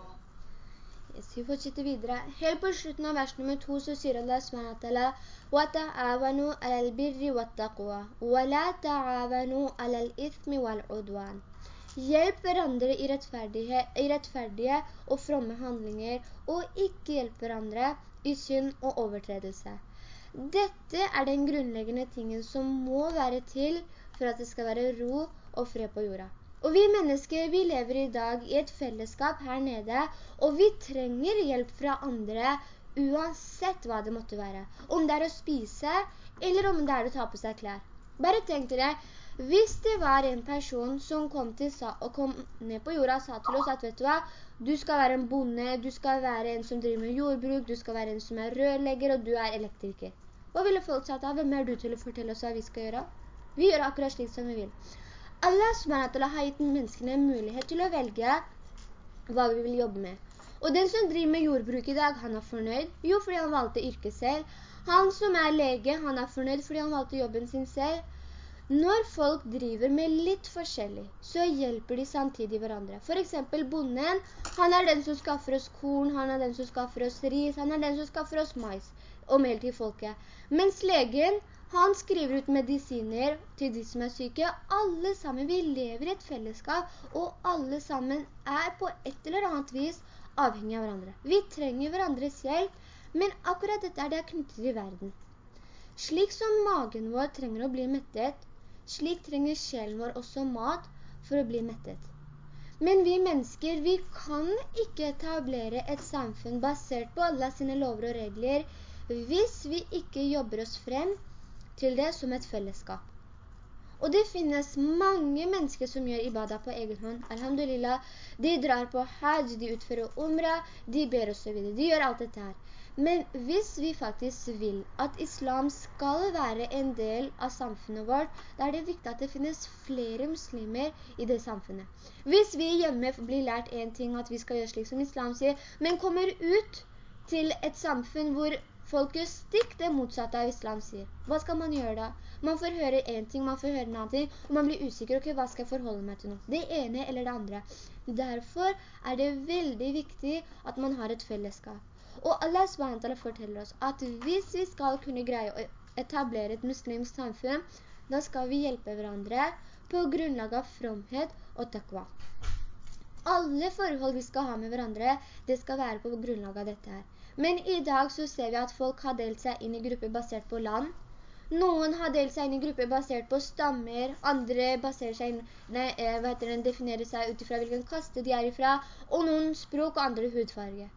Yes, vi fortsetter videre. Helt på slutten av vers nummer to så sier Allah SWT وَتَعَاوَنُوا عَلَى الْبِرِّ وَالتَّقْوَى وَلَا تَعَاوَنُوا عَلَى الْإِثْمِ وَالْعُدْوَانِ Hjelp hverandre i, i rettferdige og fromme handlinger, og ikke hjelp hverandre i synd og overtredelse. Dette er den grunnleggende tingen som må være til for at det skal være ro og fred på jorda. Og vi mennesker, vi lever i dag i et fellesskap her nede, og vi trenger hjelp fra andre uansett hva det måtte være. Om det er å spise, eller om det er å ta på seg klær. Bare tenk dere, hvis det var en person som kom, til, kom ned på jorda og sa til oss at, vet du hva, du skal være en bonde, du skal være en som driver med jordbruk, du skal være en som er rørlegger, og du er elektriker. Hva ville folk sagt da? Hvem er du til å fortelle oss hva vi skal gjøre? Vi gjør akkurat slik som vi vil. Allah SWT har gitt menneskene en mulighet til å velge hva vi vil jobbe med. Og den som driver med jordbruk i dag, han er fornøyd. Jo, fordi han valgte yrket selv. Han som er lege, han er fornøyd fordi han valgte jobben sin selv. Når folk driver med litt forskjellig, så hjelper de samtidig hverandre. For eksempel bonden, han er den som skaffer oss korn, han er den som skaffer oss ris, han er den som skaffer oss mais og mel til folket. Mens legen, Han skriver ut medisiner til de som er syke. Alle sammen, vi lever i et fellesskap, og alle sammen er på et eller annet vis avhengig av hverandre. Vi trenger hverandres hjelp, men akkurat dette er det knyttet i verden. Slik som magen vår trenger å bli mettet, slik trenger sjelen vår også mat for å bli mettet. Men vi mennesker, vi kan ikke etablere et samfunn basert på alle sine lover og regler hvis vi ikke jobber oss frem til det som et fellesskap. Og det finnes mange mennesker som gjør ibadah på egen hånd. Alhamdulillah, de drar på hajj, de utfører umrah, de ber og så videre. De gjør alt dette her. Men hvis vi faktisk vil at islam skal være en del av samfunnet vårt, da er det viktig at det finnes flere muslimer i det samfunnet. Hvis vi hjemme blir lært en ting at vi skal gjøre slik som islam sier, men kommer ut til et samfunn hvor Folk gjør stikk det motsatte av islam sier. Hva skal man gjøre da? Man får høre en ting, man får høre en annen ting, og man blir usikker, ok, hva skal jeg forholde meg til nå? Det ene eller det andre. Derfor er det veldig viktig at man har et fellesskap. Og Allah SWT forteller oss at hvis vi skal kunne greie å etablere et muslimsk samfunn, da skal vi hjelpe hverandre på grunnlag av fromhet og takva. Alle forhold vi skal ha med hverandre, det skal være på grunnlag av dette her. Men i dag så ser vi at folk har delt seg inn i grupper basert på land. Noen har delt seg inn i grupper basert på stammer, andre baserer seg inn, nei, eh, hva definerer seg utifra hvilken kaste de er ifra, og noen språk og andre hudfarge.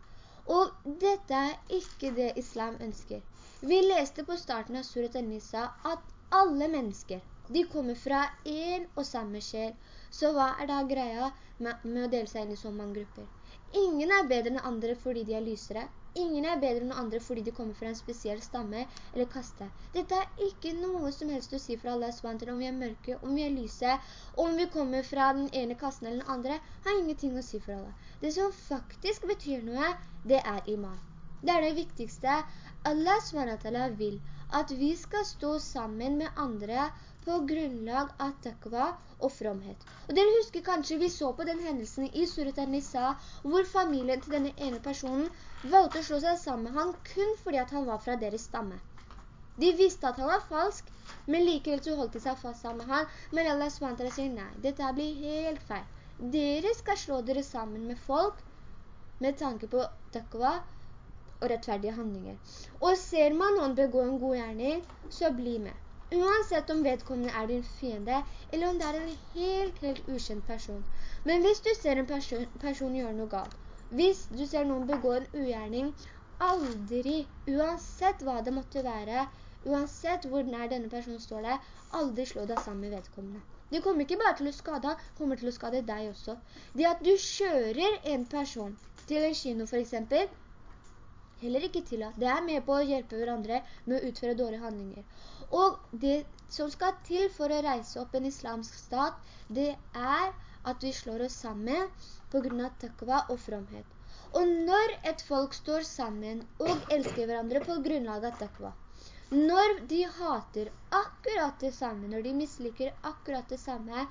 Og dette er ikke det islam ønsker. Vi leste på starten av Surat al-Nisa at alle mennesker, de kommer fra en og samme sjel. Så hva er da greia med, med å dele seg inn i så mange grupper? Ingen er bedre enn andre fordi de er lysere. Ingen er bedre enn andre fordi de kommer fra en spesiell stamme eller kaste. Dette er ikke noe som helst å si for Allah SWT om vi er mørke, om vi er lyse, om vi kommer fra den ene kasten eller den andre, har ingenting å si for Allah. Det som faktisk betyr noe, det er iman. Det er det viktigste. Allah SWT vil at vi skal stå sammen med andre på grunnlag av takva og fromhet. Og dere husker kanskje vi så på den hendelsen i Surat al-Nisa, hvor familien til denne ene personen valgte å slå seg sammen med han kun fordi at han var fra deres stamme. De visste at han var falsk, men likevel så holdt de seg fast sammen med han. Men Allah SWT sier nei, dette blir helt feil. Dere skal slå dere sammen med folk med tanke på takva og rettferdige handlinger. Og ser man noen begå en god gjerning, så bli med. Uansett om vedkommende er din fiende, eller om det er en helt, helt ukjent person. Men hvis du ser en person, person gjøre noe galt, hvis du ser noen begå en ugjerning, aldri, uansett hva det måtte være, uansett hvor nær denne personen står deg, aldri slå deg sammen med vedkommende. Det kommer ikke bare til å skade, kommer til å skade deg også. Det at du kjører en person til en kino for eksempel, heller ikke til at det er med på å hjelpe hverandre med å utføre dårlige handlinger. Og det som skal til for å reise opp en islamsk stat, det er at vi slår oss sammen på grunn av takva og fromhet. Og når et folk står sammen og elsker hverandre på grunnlag av takva, når de hater akkurat det samme, når de misliker akkurat det samme,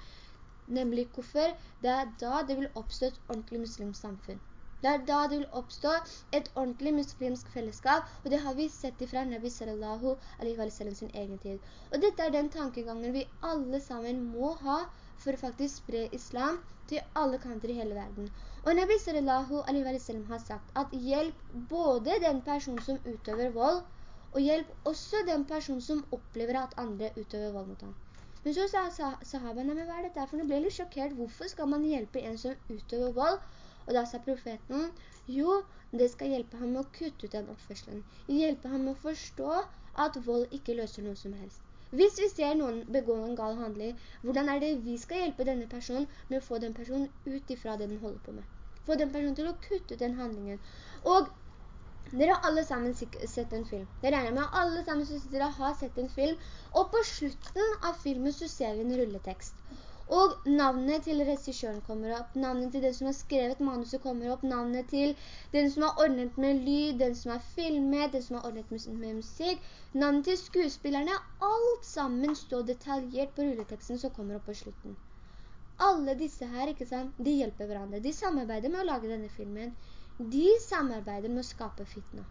nemlig hvorfor, det er da det vil oppstå et ordentlig muslimsk samfunn. Det er da det vil oppstå et ordentlig muslimsk fellesskap, og det har vi sett ifra Nabi sallallahu alaihi wa sallam sin egen tid. Og dette er den tankegangen vi alle sammen må ha for å faktisk spre islam til alle kanter i hele verden. Og Nabi sallallahu alaihi wa sallam har sagt at hjelp både den person som utøver vold, og hjelp også den person som opplever at andre utøver vold mot ham. Men så sa sahabene, men hva er dette? For nå ble litt sjokkert. Hvorfor skal man hjelpe en som utøver vold? Og da sa profeten, jo, det skal hjelpe ham med å kutte ut den oppførselen. Hjelpe ham med å forstå at vold ikke løser noe som helst. Hvis vi ser noen begå en gal handling, hvordan er det vi skal hjelpe denne personen med å få den personen ut ifra det den holder på med? Få den personen til å kutte ut den handlingen. Og dere har alle sammen sett en film. Det regner med at alle sammen som sitter har sett en film. Og på slutten av filmen så ser vi en rulletekst. Og navnet til regissøren kommer opp, navnet til den som har skrevet manuset kommer opp, navnet til den som har ordnet med lyd, den som har filmet, den som har ordnet med musikk, navnet til skuespillerne, alt sammen står detaljert på rulleteksten som kommer opp på slutten. Alle disse her, ikke sant, de hjelper hverandre. De samarbeider med å lage denne filmen. De samarbeider med å skape fitna.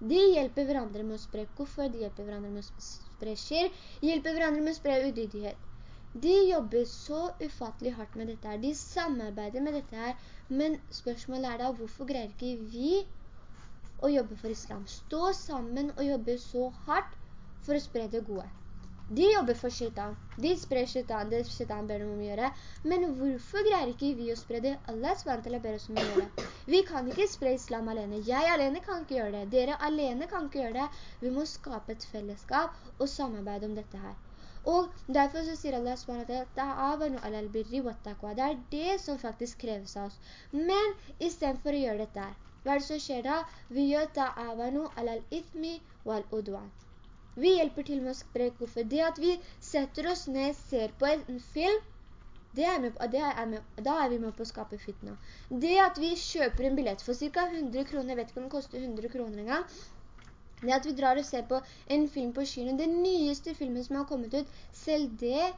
De hjelper hverandre med å spre koffer, de hjelper hverandre med å spre skir, de hjelper hverandre med å spre udydighet. De jobber så ufattelig hardt med dette her, de samarbeider med dette her, men spørsmålet er da, hvorfor greier ikke vi å jobbe for islam. Stå sammen og jobbe så hardt for å spre det gode. De jobber for shaitan. De sprer shaitan, det shaitan ber dem om å gjøre. Men hvorfor greier ikke vi å spre det? Allah SWT ber oss om å gjøre. Vi kan ikke spre islam alene. Jeg alene kan ikke gjøre det. Dere alene kan ikke gjøre det. Vi må skape et fellesskap og samarbeide om dette her. Og derfor så sier Allah SWT det er det som faktisk kreves av oss. Men i stedet for å gjøre dette her, hva er det som skjer da? Vi gjør ta'avanu alal ithmi wal udwan. Vi hjelper til med å spre koffer. Det at vi setter oss ned, ser på en film, er det er med, da er vi med på å skape fitna. Det at vi kjøper en billett for ca. 100 kroner, jeg vet ikke om den koster 100 kroner engang, det at vi drar og ser på en film på kino, den nyeste filmen som har kommet ut, selv det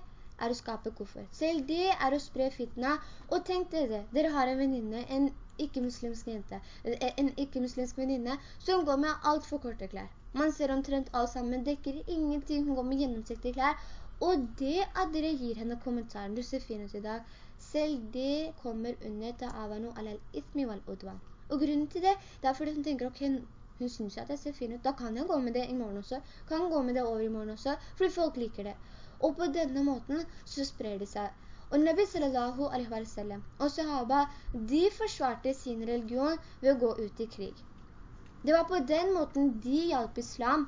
er å skape koffer. Selv det er å spre fitna. Og tenk dere, dere har en venninne, en ikke-muslimsk jente, en ikke-muslimsk venninne, som går med alt for korte klær. Man ser omtrent alt sammen, dekker ingenting, hun går med gjennomsiktige klær, og det at dere gir henne kommentaren, du ser fin ut i dag, selv det kommer under ta'avanu alal-ithmi wal-udwan. Og grunnen til det, det er fordi hun tenker, ok, hun synes at jeg ser fin ut, da kan jeg gå med det i morgen også, kan gå med det over i morgen også, fordi folk liker det. Og på denne måten så sprer det seg og Nabi sallallahu alaihi wa sallam og sahaba, de forsvarte sin religion ved å gå ut i krig. Det var på den måten de hjalp islam.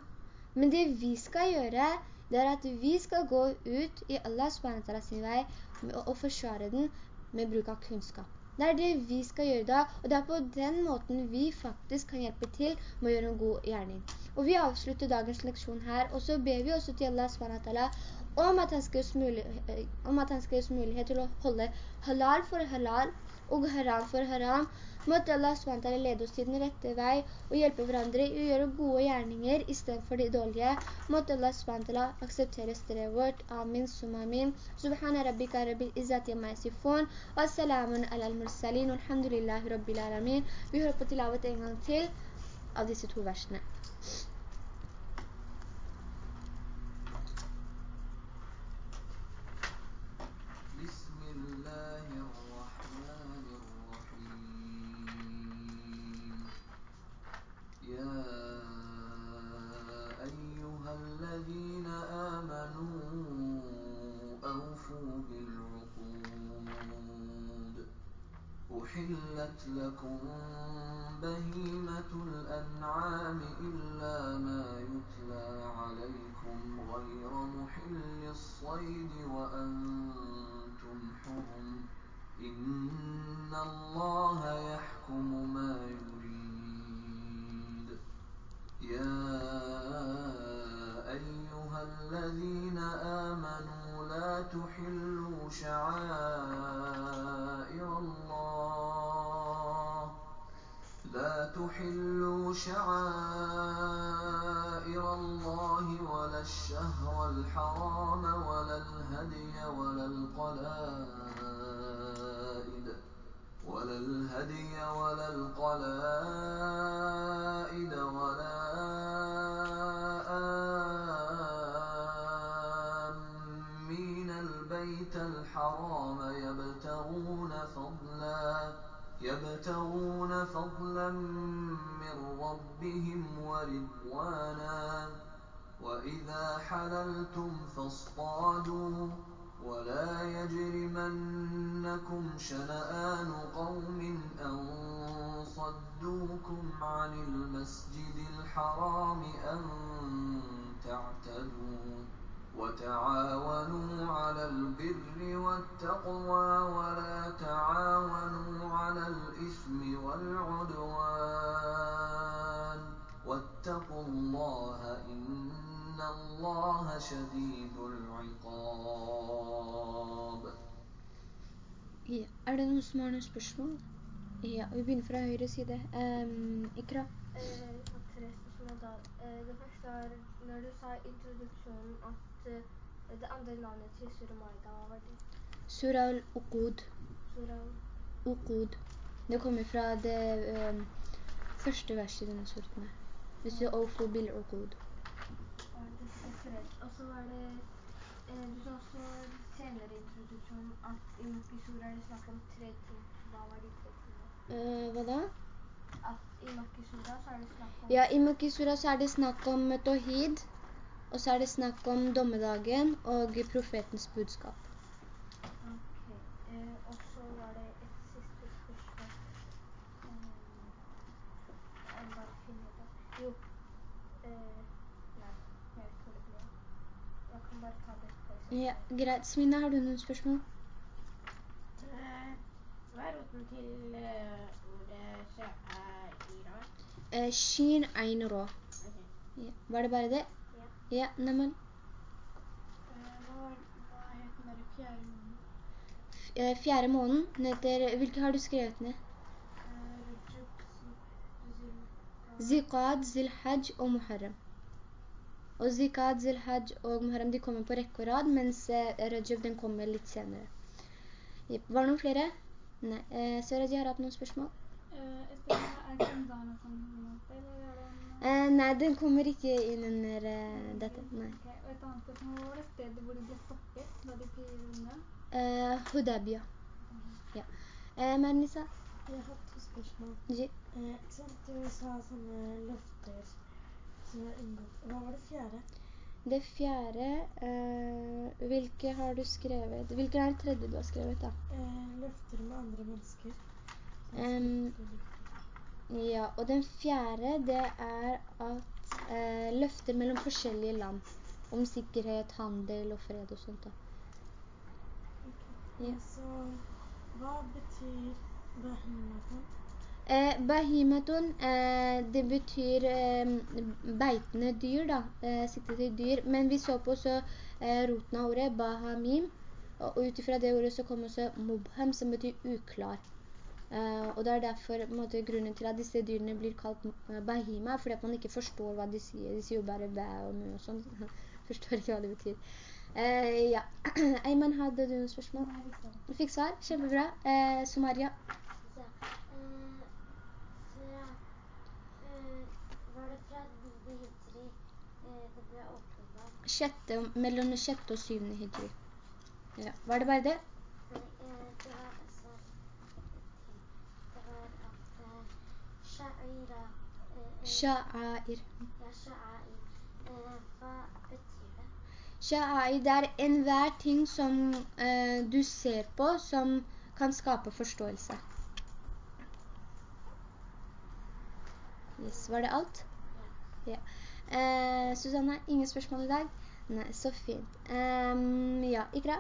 Men det vi skal gjøre, det er at vi skal gå ut i Allah SWT sin vei og forsvare den med bruk av kunnskap. Det er det vi skal gjøre da, og det er på den måten vi faktisk kan hjelpe til med å gjøre en god gjerning. Og vi avslutter dagens leksjon her, og så ber vi også til Allah SWT om at han skal gis mulighet til å holde halal for halal og haram for haram. Måtte Allah SWT lede oss til den rette vei og hjelpe hverandre i å gjøre gode gjerninger i stedet for de dårlige. Måtte Allah SWT akseptere strevet vårt. Amin, sum amin. Subhana rabbika rabbil izzati amma yasifun. Wassalamun ala al-mursalin. Alhamdulillahi rabbil alamin. Vi hører på tilavet en gang til av disse to versene. أحلت لكم بهيمة الأنعام إلا ما يتلى عليكم غير محل الصيد وأنتم fra høyre. Um, Ikra? Eh. Eh, det første er, når du sa i introduksjonen at eh, det andre navnet til Surah Maida, hva var det? Surah al-Uqud. Surah Uqud. Det kommer fra det um, første verset i denne surten her. Hvis du awfu bil-uqud. Og det sekret. Og så var det, eh, du sa også senere i introduksjonen at i Makisura er det snakk om tre ting. Hva var de tre tingene? Eh, hva da? At i Makisura så er det snakk om... Ja, i Makkisura så er det snakk om Tohid, og så er det snakk om dommedagen og profetens budskap. Ok. Eh, og så var det et siste spørsmål. Eh, jeg bare finne det. Jo. Eh, nei, jeg vet hvor det ble. Jeg kan bare ta det på Ja, greit. Smina, har du noen spørsmål? Eh, Hva er roten til eh? Eh, Shin ein ra. Ok. Ja. Var det bare det? Ja. Ja, nemmen. Hva, hva het den fjerde måneden? Den heter, hvilke har du skrevet ned? Zikad, Zilhaj og Muharram. Og Zikad, Zilhaj og Muharram de kommer på rekke og rad, mens Rajab den kommer litt senere. Var det noen flere? Nei. Eh, Søraj, har hatt noen spørsmål? Eh, nei, den kommer ikke inn under eh, dette. Nei. Ok, og et annet spørsmål, hva var det stedet hvor de ble stoppet da de fire runde? Eh, Hudabia. Ja. Eh, Mernisa? Jeg har to spørsmål. Ja. Eh, sånn, du sa sånne løfter som er inngått. Hva var det fjerde? Det fjerde, eh, hvilke har du skrevet? Hvilken er det tredje du har skrevet da? Eh, løfter med andre mennesker. Em, Ja, og den fjerde, det er at uh, løfter mellom forskjellige land om sikkerhet, handel og fred og sånt da. Ja. Så hva betyr bahimatan? Eh, bahimatun, eh, det betyr eh, beitende dyr da, eh, sittende dyr, men vi så på så eh, roten av ordet bahamim, og utifra det ordet så kom også mubham, som betyr uklar. Eh, og det er derfor måte, grunnen til at disse dyrene blir kalt eh, bahima, fordi at man ikke forstår hva de sier. De sier jo bare bæ og mø og sånn. forstår ikke hva det betyr. Eh, ja. Eiman, hadde du noen spørsmål? Du fikk svar? Kjempebra. Uh, Somaria? Sjette, mellom sjette og syvende hijri. Ja. Var det bare det? Nei, det var altså Det var at eh, Sha'ira eh, eh, Sha'air. Ja, Sha'air. Eh, hva betyr det? Sha'air, det er enhver ting som eh, du ser på som kan skape forståelse. Yes, var det alt? Ja. Eh, Susanne, ingen spørsmål i dag? Nei, så fint. Um, ja, Ikra?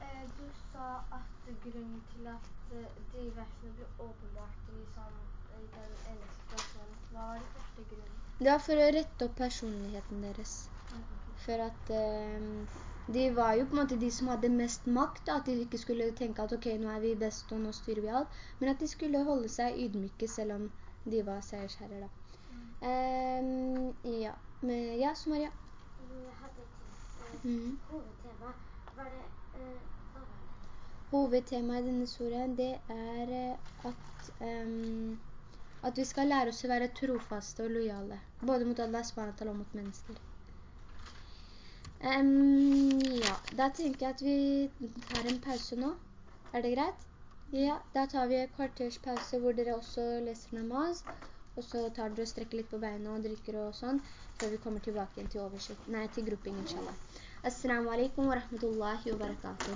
Eh, du sa at grunnen til at eh, de versene ble åpenbart i, sånn, det var for å rette opp personligheten deres. For at eh, de var jo på en måte de som hadde mest makt, da, at de ikke skulle tenke at ok, nå er vi best og nå styrer vi alt, men at de skulle holde seg ydmyke selv om de var seiersherrer da. Ehm, ja, men, ja, Somaria. Jeg hadde et eh, Mhm. hovedtema. Var det Hva var det? Hovedtemaet i denne storyen det er eh, at, ehm, at vi skal lære oss å være trofaste og lojale, både mot Allah SWT og mot mennesker. Um, ja, da tenker jeg at vi tar en pause nå. Er det greit? Ja, da tar vi en kvarterspause hvor dere også leser namaz, og så tar dere og strekker litt på beina og drikker og sånn, før vi kommer tilbake igjen til nei, til grupping, inshallah. Assalamu alaikum wa rahmatullahi wa barakatuh.